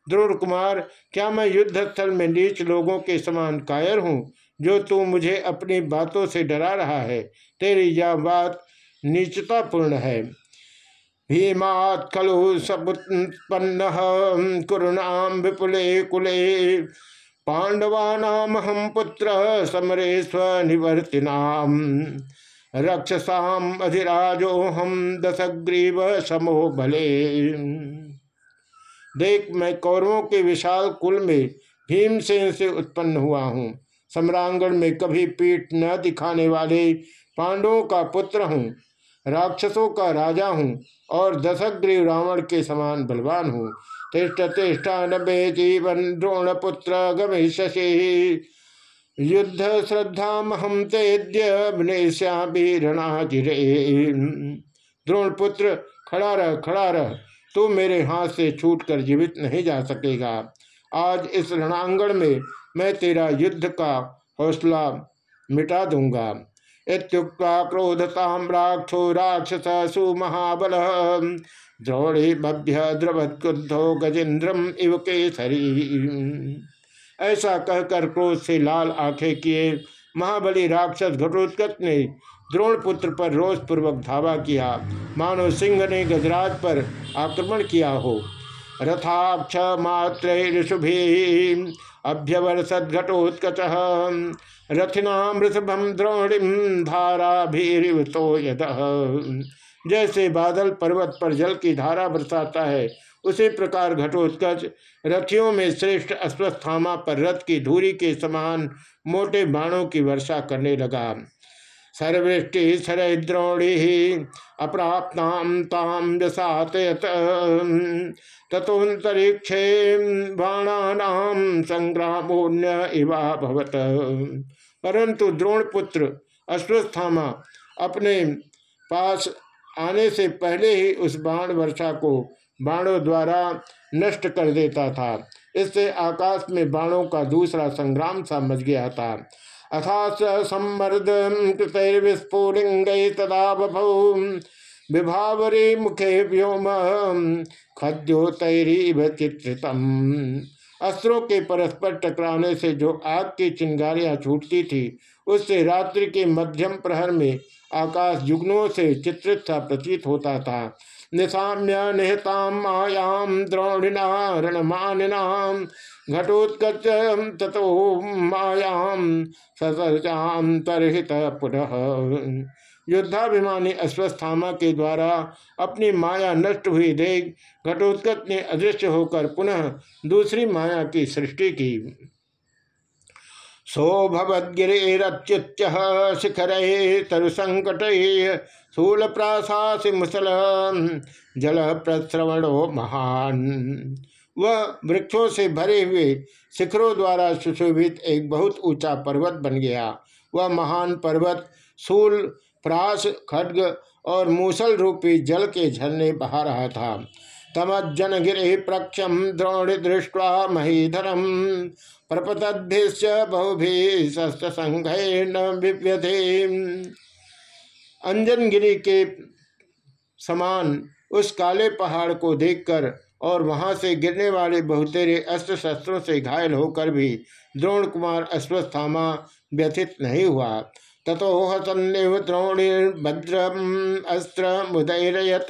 द्रोण कुमार, क्या मैं युद्ध स्थल में नीच लोगों के समान कायर हूँ, जो तू मुझे अपनी बातों से डरा रहा है? तेरी यह बात नीचतापूर्ण है। भीमात् खलु समुत्पन्न कुरुणाम विपुले कुले। पांडवानामहम पुत्र समरे स्वनिवर्तिनाम रक्षसाम अधिराजो हम दशग्रीव समो भले देख, मैं कौरवों के विशाल कुल में भीमसेन से उत्पन्न हुआ हूँ। सम्रांगण में कभी पीठ न दिखाने वाले पांडवों का पुत्र हूँ। राक्षसों का राजा हूँ और दशग्रीव रावण के समान बलवान हूँ। तिष्ठा नबे जीवन द्रोण पुत्र गमिष्यसि युद्ध श्रद्धा महम तेद्य रणजिरे द्रोण पुत्र खड़ा रह खड़ा रह तू मेरे हाथ से छूट कर जीवित नहीं जा सकेगा। आज इस रणांगण में मैं तेरा युद्ध का हौसला मिटा दूँगा। इत्युक्ता क्रोधताम राक्षो राक्षस सुमहाबल द्रोणी मभ्य द्रवत्कुद्धो गजेन्द्रम इव केसरी। ऐसा कहकर क्रोध से लाल आँखें किए महाबली राक्षस घटोत्कच ने द्रोण पुत्र पर रोष पूर्वक धावा किया। मानो सिंह ने गजराज पर आक्रमण किया हो। रथाक्ष मात्र शुभे अभ्यवर्षद घटोत्कच। रथिनामृतभम द्रोणिम धारा भीरिवतो यद। जैसे बादल पर्वत पर जल की धारा बरसाता है, उसी प्रकार घटोत्कच रथियों में श्रेष्ठ अश्वस्थामा पर रथ की धूरी के समान मोटे बाणों की वर्षा करने लगा। सर्वृष्टि सरद्रोणी अप्राप्ताम ताम यसातयत तथोन्तरिक्षे बाणानाम संग्रामोन्य इवा भवत। परंतु द्रोणपुत्र अश्वस्थामा अपने पास आने से पहले ही उस बाण वर्षा को बाणों द्वारा नष्ट कर देता था। इससे आकाश में बाणों का दूसरा संग्राम सा मच गया था। विभावरी मुखे व्योम खद्योतरीव चित्रितम। अस्त्रों के परस्पर टकराने से जो आग की चिंगारियाँ छूटती थी, उससे रात्रि के मध्यम प्रहर में आकाश जुगनों से चित्रित सा प्रतीत होता था। निशाम्य निहताम मायाम द्रोणिना रणमानिनाम घटोत्कच ततो मायाम ससर्जाम तरहित पुनः। युद्धाभिमानी अश्वस्थामा के द्वारा अपनी माया नष्ट हुई देख घटोत्कच ने अदृश्य होकर पुनः दूसरी माया की सृष्टि की। सौभवद्गिरिच्युच्च शिखर तरुसंकट शूल प्राशासी मुसल जल प्रश्रवणो महान। वह वृक्षों से भरे हुए शिखरों द्वारा सुशोभित एक बहुत ऊँचा पर्वत बन गया। वह महान पर्वत सूल प्रास, खड्ग और मूसल रूपी जल के झरने बहा रहा था। तमज्जन गिरे प्रक्षम द्रोण दृष्टवा महीधरम प्रपतद्भिश्च बहुभी अंजन गिरी के समान उस काले पहाड़ को देखकर और वहाँ से गिरने वाले बहुतेरे अस्त्र शस्त्रों से घायल होकर भी द्रोण कुमार अश्वस्थामा व्यथित नहीं हुआ। ततो हसन्निव द्रोणिर्भद्रम अस्त्र मुदैरयत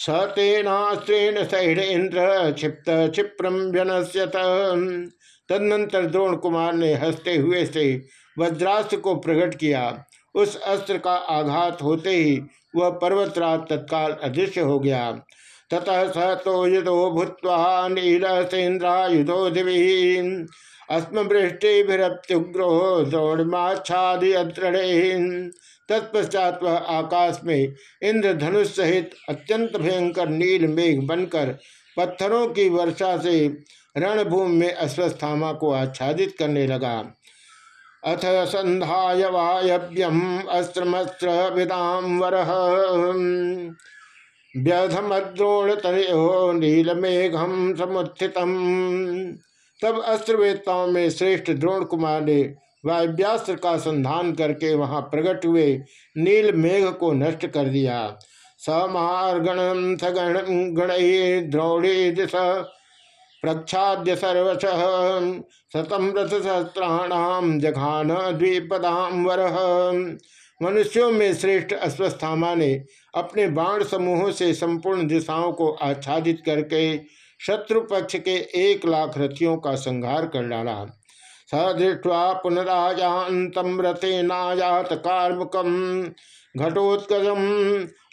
स तेनास्त्रेण सैरेन्द्र क्षिप्त क्षिप्रम व्यनश्यत तदनंतर द्रोण कुमार ने हँसते हुए से वज्रास्त्र को प्रकट किया। उस अस्त्र का आघात होते ही वह पर्वतराज तत्काल अदृश्य हो गया। ततः स तो युदो भूत नील सेन्द्रायुधो दिवी। अस्मवृष्टिभिरप्युग्रो द्रोणमाच्छादय तत्पश्चात वह आकाश में इंद्रधनुष सहित अत्यंत भयंकर नील मेघ बनकर पत्थरों की वर्षा से रणभूमि में अश्वस्थामा को आच्छादित करने लगा। अथ संध्याय वायव्यम अस्त्रमस्त्र विदाम्बर व्यधमद्रोण तनयो नीलमेघम समुत्थितम। तब अस्त्रवेताओं में श्रेष्ठ द्रोण कुमार ने वायव्यास्त्र का संधान करके वहाँ प्रकट हुए। नील मेघ को नष्ट कर दिया। समार्गण सगण, गण द्रोणी दिश प्रक्षाद्य सर्वश शतम रथ सहस्त्राणाम जघान द्विपदाम वर। मनुष्यों में श्रेष्ठ अश्वस्थामा ने अपने बाण समूहों से संपूर्ण दिशाओं को आच्छादित करके शत्रु पक्ष के एक लाख रथियों का संहार कर डाला। सदृष्टवा पुनराजातम रथे नायात कार्मुकम घटोत्कजम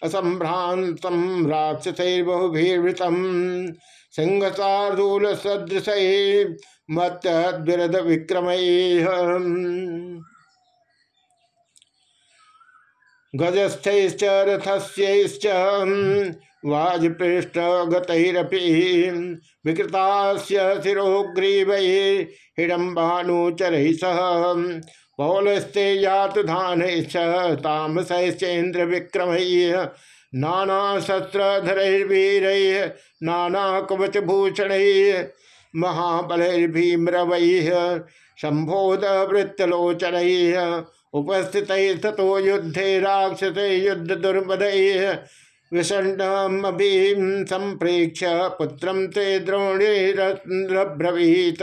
असंभ्रांतम राक्षसैर्बहुभीर्वृतम। सिंहसार्दूल सदृश मत विक्रम गजस्थैश्च रथस्यैश्च वाजपृष्ठ गतरपि विकृतास्य शिरोग्रीवैर्हिडम्बानुचर सह पौलस्ते यात धान तामसैश्चेन्द्र विक्रम नाना शस्त्रधरवीर नाना कवच भूषण महाबलैर्भीम्रवै शंभोद वृत्तलोचन उपस्थित तथो युद्धे राक्षस युद्ध दुर्बद विषण्णमीम संप्रेक्ष पुत्र ते द्रोणीब्रवीत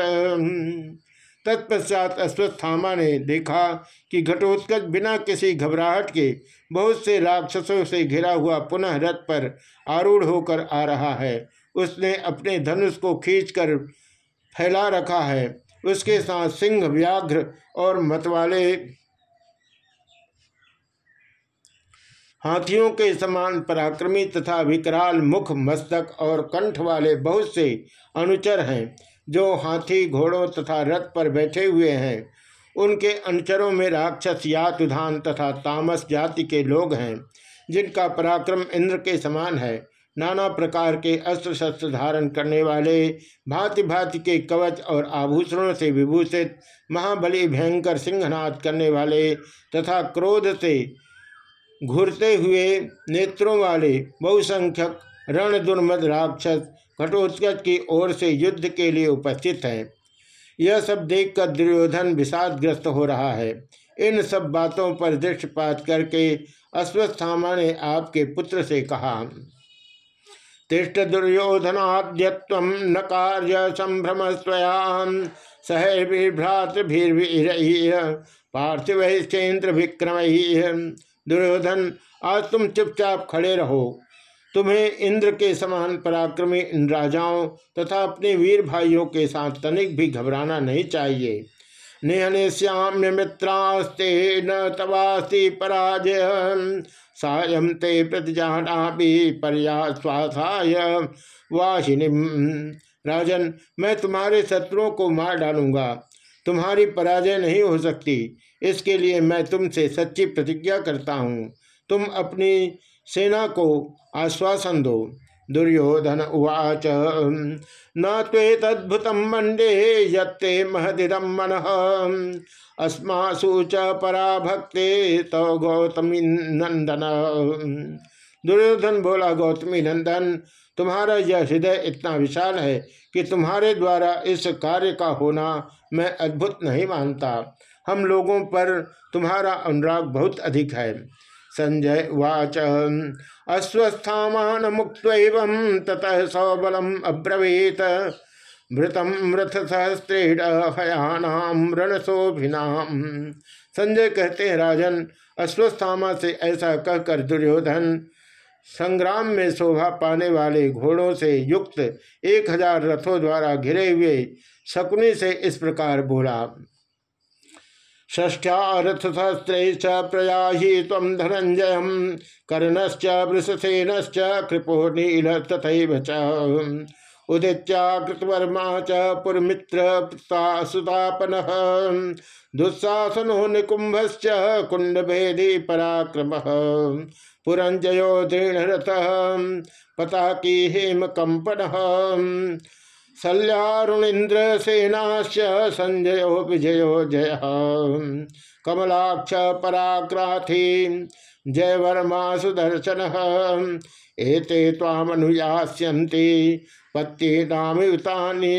तत्पश्चात अश्वस्थामा ने देखा कि घटोत्कच बिना किसी घबराहट के बहुत से राक्षसों से घिरा हुआ पुनः रथ पर आरूढ़ होकर आ रहा है। उसने अपने धनुष को खींचकर फैला रखा है। उसके साथ सिंह, व्याघ्र और मतवाले हाथियों के समान पराक्रमी तथा विकराल मुख, मस्तक और कंठ वाले बहुत से अनुचर हैं, जो हाथी, घोड़ों तथा रथ पर बैठे हुए हैं। उनके अनुचरों में राक्षस, यातुधान तथा तामस जाति के लोग हैं, जिनका पराक्रम इंद्र के समान है। नाना प्रकार के अस्त्र शस्त्र धारण करने वाले भांति भांति के कवच और आभूषणों से विभूषित, महाबली, भयंकर सिंहनाद करने वाले तथा क्रोध से घुरते हुए नेत्रों वाले बहुसंख्यक रण दुर्मद राक्षस घटोत्कच की ओर से युद्ध के लिए उपस्थित है। यह सब देखकर दुर्योधन विषादग्रस्त हो रहा है। इन सब बातों पर दृष्टिपात करके अश्वस्थामा ने आपके पुत्र से कहा तिष्ट दुर्योधनाद्यत्व न कार्य संभ्रम स्वयाम सहर्भ्रातृभिर्वीर पार्थिव चेन्द्र विक्रम दुर्योधन, आज तुम चुपचाप खड़े रहो। तुम्हें इंद्र के समान पराक्रमी इन राजाओं तथा अपने वीर भाइयों के साथ तनिक भी घबराना नहीं चाहिए। निहने श्याम्य मित्रास्ते न तवासी पराजय सायम ते प्रतिजाना भी पर्याश्वासाय वाहिनी राजन, मैं तुम्हारे शत्रुओं को मार डालूँगा। तुम्हारी पराजय नहीं हो सकती। इसके लिए मैं तुमसे सच्ची प्रतिज्ञा करता हूँ। तुम अपनी सेना को आश्वासन दो। दुर्योधन उवाच, न तद्भुत मंडे ये महदिदम मन। अस्मासु च पराभक्ते तो गौतमी नंदन दुर्योधन बोला गौतमी नंदन तुम्हारा यह हृदय इतना विशाल है कि तुम्हारे द्वारा इस कार्य का होना मैं अद्भुत नहीं मानता। हम लोगों पर तुम्हारा अनुराग बहुत अधिक है। संजय वाच। अस्वस्थान मुक्त ततः सौबलम अब्रवीत। भृतम रथ सहस्त्रेण संजय कहते हैं, राजन अश्वस्थामा से ऐसा कहकर दुर्योधन, संग्राम में शोभा पाने वाले घोड़ों से युक्त एक हज़ार रथों द्वारा घिरे हुए शकुनी से इस प्रकार बोला। ष्ठ्यारथ सहस्त्र प्रयाही तम धनंजय कर्णश्च, वृषसेनश्च कृपो नील तथा उदित्याकृतवर्मा च पुरमित्र सुतापन दुस्साहनो निकुंभश्च कुंडभेदी पराक्रम। पुरंजयो दृढ़रथ, पताकी हेम कंपन शल्यारुणीन्द्र सेनाश्च संजयो विजयो जय। कमलाक्ष पराक्राथी, जय वर्मा सुदर्शन। एते तामनुयास्यन्ति पत्तेनामयुतानि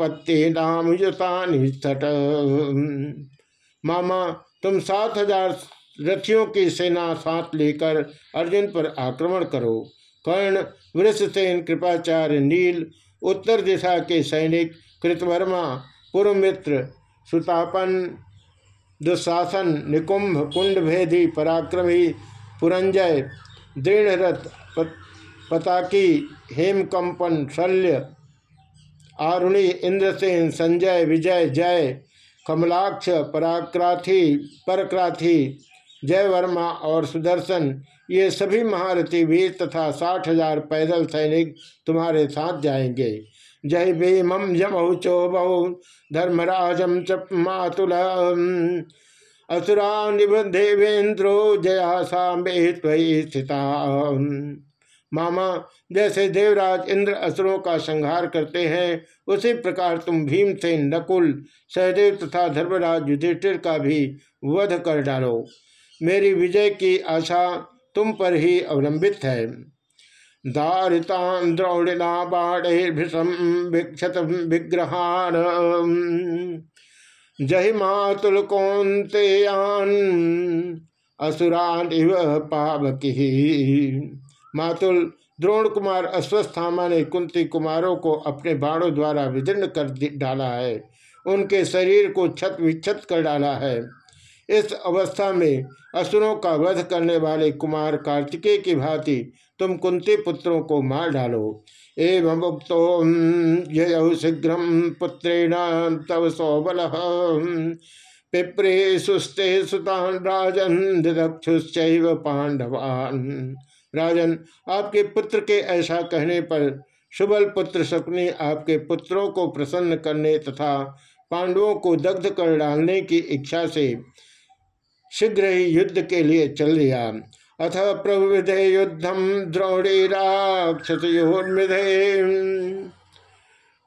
पत्तेनामयुतानि सट मामा, तुम सात हज़ार रथियों की सेना साथ लेकर अर्जुन पर आक्रमण करो। कर्ण वृषसेन कृपाचार्य नील, उत्तर दिशा के सैनिक, कृतवर्मा पूर्वमित्र सुतापन, दुशासन, निकुंभ कुंड भेदी पराक्रमी, पुरंजय, दृढ़रथ पताकी, हेमकंपन, शल्य, आरुणि, इंद्रसेन, संजय, विजय, जय, कमलाक्ष, पराक्राथी, परक्राथी जय वर्मा और सुदर्शन ये सभी महारथी वीर तथा साठ हज़ार पैदल सैनिक तुम्हारे साथ जाएँगे। जय भीमम यमौ चौबौ धर्मराजम च मातुल। असुरा देवेंद्रो जया सांबे स्थिता। मामा, जैसे देवराज इंद्र असुरों का संहार करते हैं, उसी प्रकार तुम भीमसेन, नकुल, सहदेव तथा धर्मराज युधिष्ठिर का भी वध कर डालो। मेरी विजय की आशा तुम पर ही अवलंबित है। दारितान द्रौड़िना बाढ़ेभृषम विक्षत विग्रहान जहि मातुल कौंतेयान असुरान इव पावकी। मातुल द्रोण कुमार अश्वस्थामा ने कुंती कुमारों को अपने बाणों द्वारा विदीर्ण कर डाला है। उनके शरीर को छत विच्छत कर डाला है। इस अवस्था में असुरों का वध करने वाले कुमार कार्तिकेय की भांति तुम कुंती पुत्रों को मार डालो। एवं शीघ्र पुत्रेण तव सौबल। पिप्रे सुस्ते सुतान राजन दक्षुश्च पांडवान राजन, आपके पुत्र के ऐसा कहने पर शुभल पुत्र शकुनी आपके पुत्रों को प्रसन्न करने तथा पांडवों को दग्ध कर डालने की इच्छा से शीघ्र ही युद्ध के लिए चल दिया। अथ प्रवृधे युद्धम द्रोणी राक्षसोन्मिधे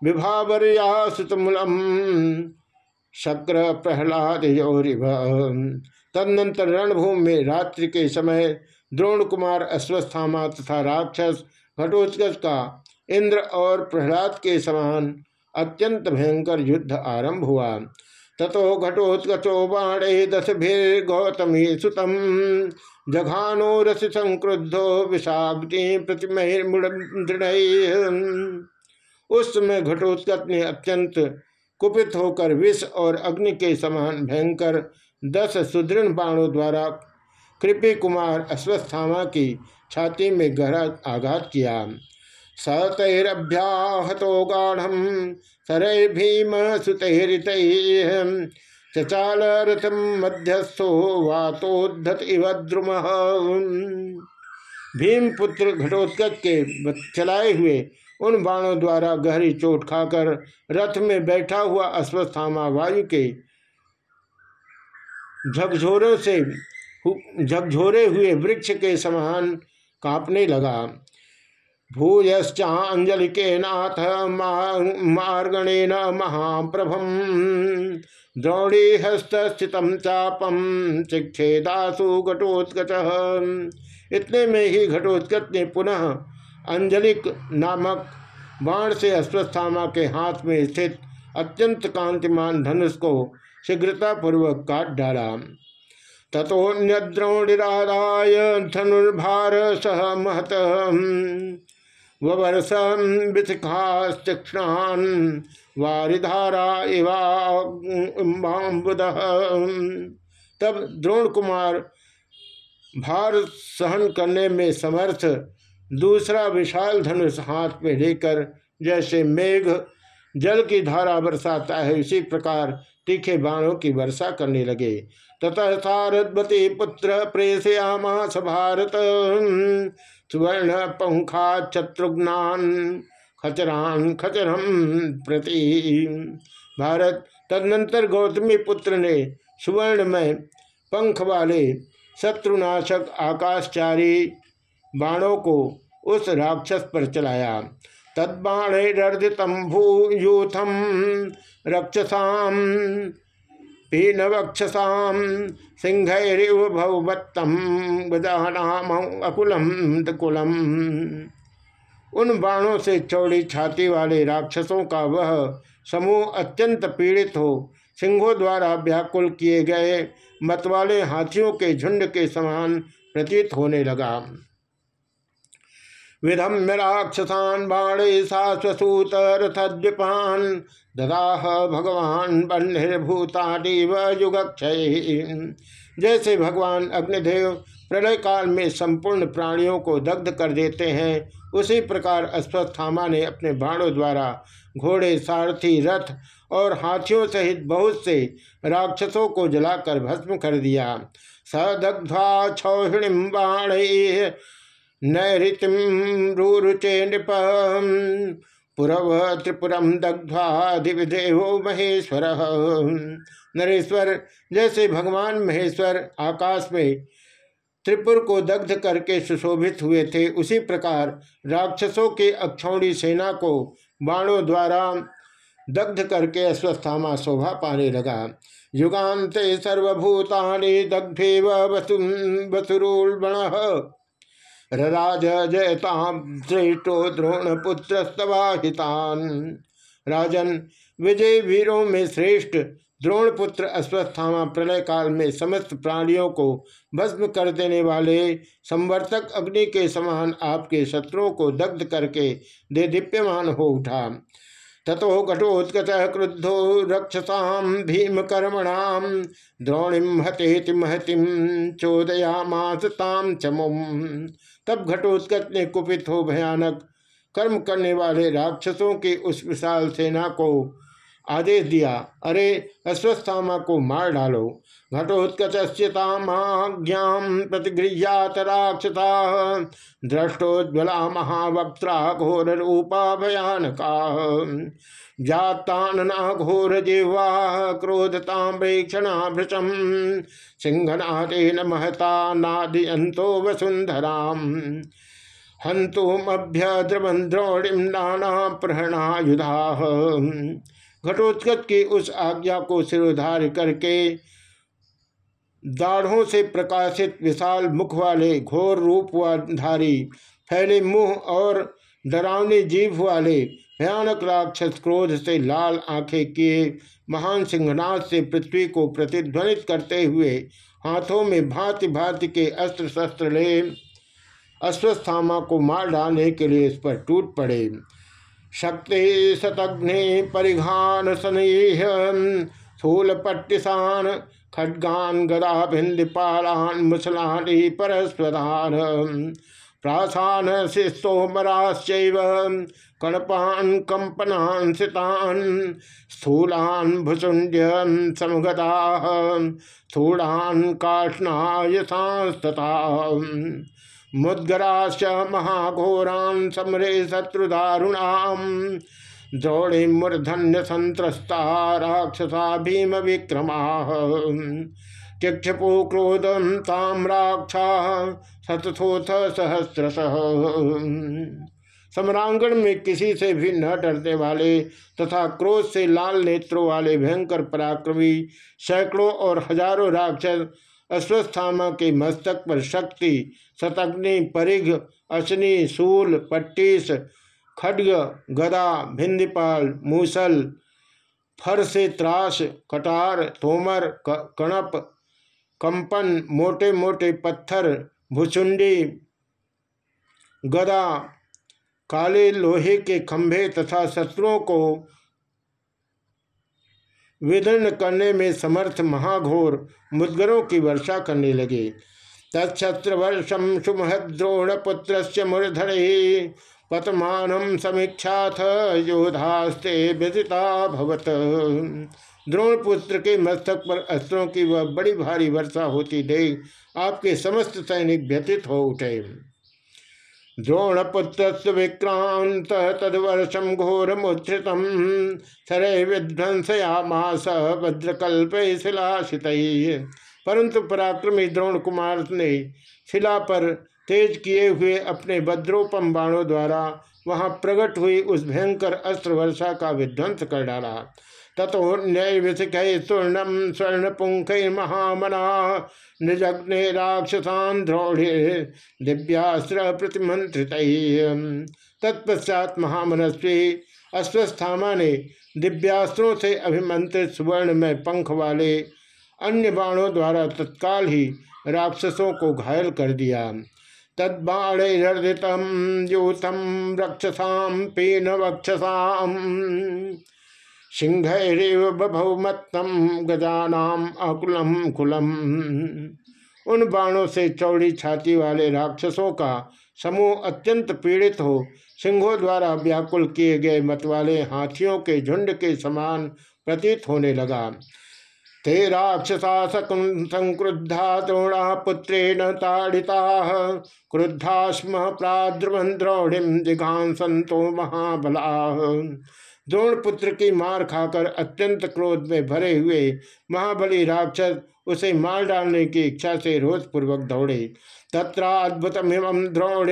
विभावर्यासुतमूलम शक्र प्रहलाद तदनंतर रणभूमि में रात्रि के समय द्रोण कुमार अश्वस्थामा तथा राक्षस घटोत्कच का इंद्र और प्रहलाद के समान अत्यंत भयंकर युद्ध आरंभ हुआ। ततो घटोत्कचो बाणे गौतमी सुतम। जघानो रस संक्रुद्धो विषाब्दी प्रतिमृण उस समय घटोत्कच ने अत्यंत कुपित होकर विष और अग्नि के समान भयंकर दस सुदृढ़ बाणों द्वारा कृपी कुमार अश्वस्थामा की छाती में गहरा आघात किया। सतैरभ्याहतो गाढ़ सरै भीम सुतरित चचाल रथम मध्यस्थो वातोद्धत इव द्रुम। भीम पुत्र घटोत्कच के चलाए हुए उन बाणों द्वारा गहरी चोट खाकर रथ में बैठा हुआ अश्वस्थामा वायु के झकझोरों से झकझोरे हुए वृक्ष के समान कांपने लगा। भूयश्चाजलि के नाथ मार्गणेन महाप्रभम द्रोणी हस्त स्थित चापम चिक्षेदासु घटोत्कच। इतने में ही घटोत्कच ने पुनः अंजलिक नामक बाण से अश्वस्थामा के हाथ में स्थित अत्यंत कांतिमान धनुष को शीघ्रतापूर्वक काट डाला। तथोन्यद्रोणिराय धनुर्भार सह महत विशिखास्तीक्षणान वारिधारा तब द्रोण कुमार भार सहन करने में समर्थ दूसरा विशाल धनुष हाथ में लेकर जैसे मेघ जल की धारा बरसाता है इसी प्रकार तीखे बाणों की वर्षा करने लगे। ततः सारद्वती पुत्र प्रेषयामास भारत सुवर्ण पंखा शत्रुघ्नान खचरान खचरम प्रति। भारत तदनंतर गौतमी पुत्र ने सुवर्ण में पंख वाले शत्रुनाशक आकाशचारी बाणों को उस राक्षस पर चलाया। तद्बाणर्दितम भूयूथम रक्षसाम पीनवक्षसाम सिंहरिव भवत्तम गजानाम उन बाणों से चौड़ी छाती वाले राक्षसों का वह समूह अत्यंत पीड़ित हो, सिंहों द्वारा व्याकुल किए गए मतवाले हाथियों के झुंड के समान प्रतीत होने लगा। विधम्य राक्षसान बाणे सास्वसूत रथद्विपान ददाह भगवान बन्निर्भूतानिव युगक्षय जैसे भगवान अग्निदेव प्रलय काल में संपूर्ण प्राणियों को दग्ध कर देते हैं, उसी प्रकार अश्वत्थामा ने अपने बाणों द्वारा घोड़े, सारथी, रथ और हाथियों सहित बहुत से राक्षसों को जलाकर भस्म कर दिया। सदग्ध्वा छौहिणिम बाण नैतिम रूरुचे नृप पुरव त्रिपुरम दग्ध्वाधिदेवो महेश्वर। नरेश्वर, जैसे भगवान महेश्वर आकाश में त्रिपुर को दग्ध करके सुशोभित हुए थे, उसी प्रकार राक्षसों के अक्षौणी सेना को बाणों द्वारा दग्ध करके अस्वस्थामा शोभा पाने लगा। युगान्ते सर्वभूतानि दग्धे वसुरुर्बण राज जयताम श्रेष्ठो द्रोण पुत्र राजन, विजय वीरों में श्रेष्ठ द्रोण पुत्र अश्वस्थामा प्रलय काल में समस्त प्राणियों को भस्म कर देने वाले संवर्तक अग्नि के समान आपके शत्रुओं को दग्ध करके दे दीप्यमान हो उठा। ततो घटोत्कच क्रुद्धो रक्षसा भीम कर्मणाम द्रोणिम हतेति महतिम चोदयामास ताम चमुम। तब घटोत्कच ने कुपित हो भयानक कर्म करने वाले राक्षसों की उस विशाल सेना को आदेश दिया, अरे, अश्वस्थामा को मार डालो। घटोत्कचस्यतामाज्ञा प्रतिगृह्यात राक्षसा दृष्टोज्वला महावक्त्रा घोर रूपा भयानका जातानना घोर जिह्वा क्रोधताम्रेक्षणा भृशम सिंहनादेन महता नादियंतो वसुंधरा हंतुमभ्य द्रोणिम नाना प्रहणायुधा घटोत्कच की उस आज्ञा को सिरोधार करके दाढ़ों से प्रकाशित विशाल मुख वाले घोर रूपधारी फैले मुँह और डरावनी जीव वाले भयानक राक्षस क्रोध से लाल आँखें किए महान सिंहनाथ से पृथ्वी को प्रतिध्वनित करते हुए हाथों में भांति भांति के अस्त्र शस्त्र ले अश्वस्थामा को मार डालने के लिए इस पर टूट पड़े। शक्ति शतघ्नि परिघान स्नेह स्थूल पट्टिशान खड्गान, गदा भिंदपालान मुसलानी परस्वधान प्रासान शिस्तोमराश्चैव कणपान कंपनान, सितान। स्थूलान भुसुंड्यन समगता स्थूलान काष्णायसास्तथा मुद्गराश्च, महाघोरान, समरे, शत्रुदारुणाम। द्रोणी मूर्धन्य संत्रस्ता राक्षसा भीम विक्रमा चक्षपु क्रोधम ताम राक्षा शतथोथ सहस्रश। सम्रांगण में किसी से भी न डरने वाले तथा क्रोध से लाल नेत्रों वाले भयंकर पराक्रमी सैकड़ों और हज़ारों राक्षस अश्वस्थामा के मस्तक पर शक्ति शतग्नि परिघ, अश्नि सूल पट्टीस खड्ग, गदा, भिंदीपाल, मूसल फर से त्रास, कटार, तोमर कणप, कंपन, मोटे मोटे पत्थर भुचुंडी गदा, काले लोहे के खंभे तथा शत्रुओं को विदर्ण करने में समर्थ महाघोर मुद्गरों की वर्षा करने लगे। तत्त्र वर्षम सुमहद्रोण पुत्र मूर्धरे पतमान समीक्षाथ योधास्ते व्यथिता भवत। द्रोण पुत्र के मस्तक पर अस्त्रों की वह बड़ी भारी वर्षा होती देख आपके समस्त सैनिक व्यतीत हो उठे। द्रोणपुत्र विक्रांत तदवर्षम घोर मुद्रित सरे विध्वंसयामास भद्रकल्प शिलाशित। परंतु पराक्रमी द्रोण कुमार ने शिला पर तेज किए हुए अपने भद्रोपम बाणों द्वारा वहाँ प्रकट हुई उस भयंकर अस्त्र वर्षा का विध्वंस कर डाला। तथो न्यायभिषिक स्वर्णम स्वर्ण पुंख महामना निजग्ने राक्षसान द्रोढ़े दिव्यास्त्र प्रतिमंत्रित तत्पश्चात महामनस्वी अश्वस्थामा ने दिव्यास्त्रों से अभिमंत्रित स्वर्ण में पंख वाले अन्य बाणों द्वारा तत्काल ही राक्षसों को घायल कर दिया। तद्बाणर्दित यूथम रक्षसाम पीन वक्षसाम। सिंहैरेव बभौ मत्तम गजानाम अकुलम कुलम। उन बाणों से चौड़ी छाती वाले राक्षसों का समूह अत्यंत पीड़ित हो, सिंहों द्वारा व्याकुल किए गए मत वाले हाथियों के झुंड के समान प्रतीत होने लगा। ते राक्षसा संक्रुद्धा द्रोणा पुत्रेण ताड़िता। क्रुद्धा स्म प्राद्रवन द्रौढ़िम जिघांसंतो महाबला। द्रोण पुत्र की मार खाकर अत्यंत क्रोध में भरे हुए महाबली राक्षस उसे मार डालने की इच्छा से रोज पूर्वक दौड़े द्रोण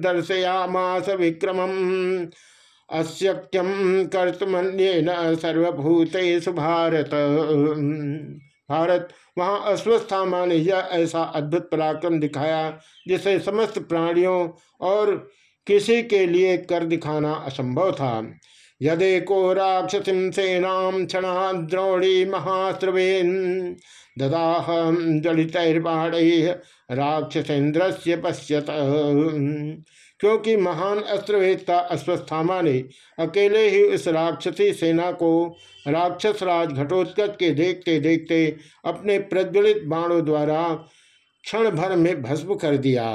दर्शयामास विक्रम अश्यक्यम कर्तमन्य सर्वभूतेषु भारत। भारत, वहाँ अश्वस्थामा ने यह ऐसा अद्भुत पराक्रम दिखाया, जिसे समस्त प्राणियों और किसी के लिए कर दिखाना असंभव था। यदेको राक्षसी सेनाम क्षणा द्रोणी महास्रवेन, ददाह जलितर्बाण राक्षसेन्द्र से पश्यत क्योंकि महान अस्त्रवेदता अश्वस्थामा ने अकेले ही इस राक्षसी सेना को राक्षस राज घटोत्कच के देखते देखते अपने प्रज्वलित बाणों द्वारा क्षण भर में भस्म कर दिया।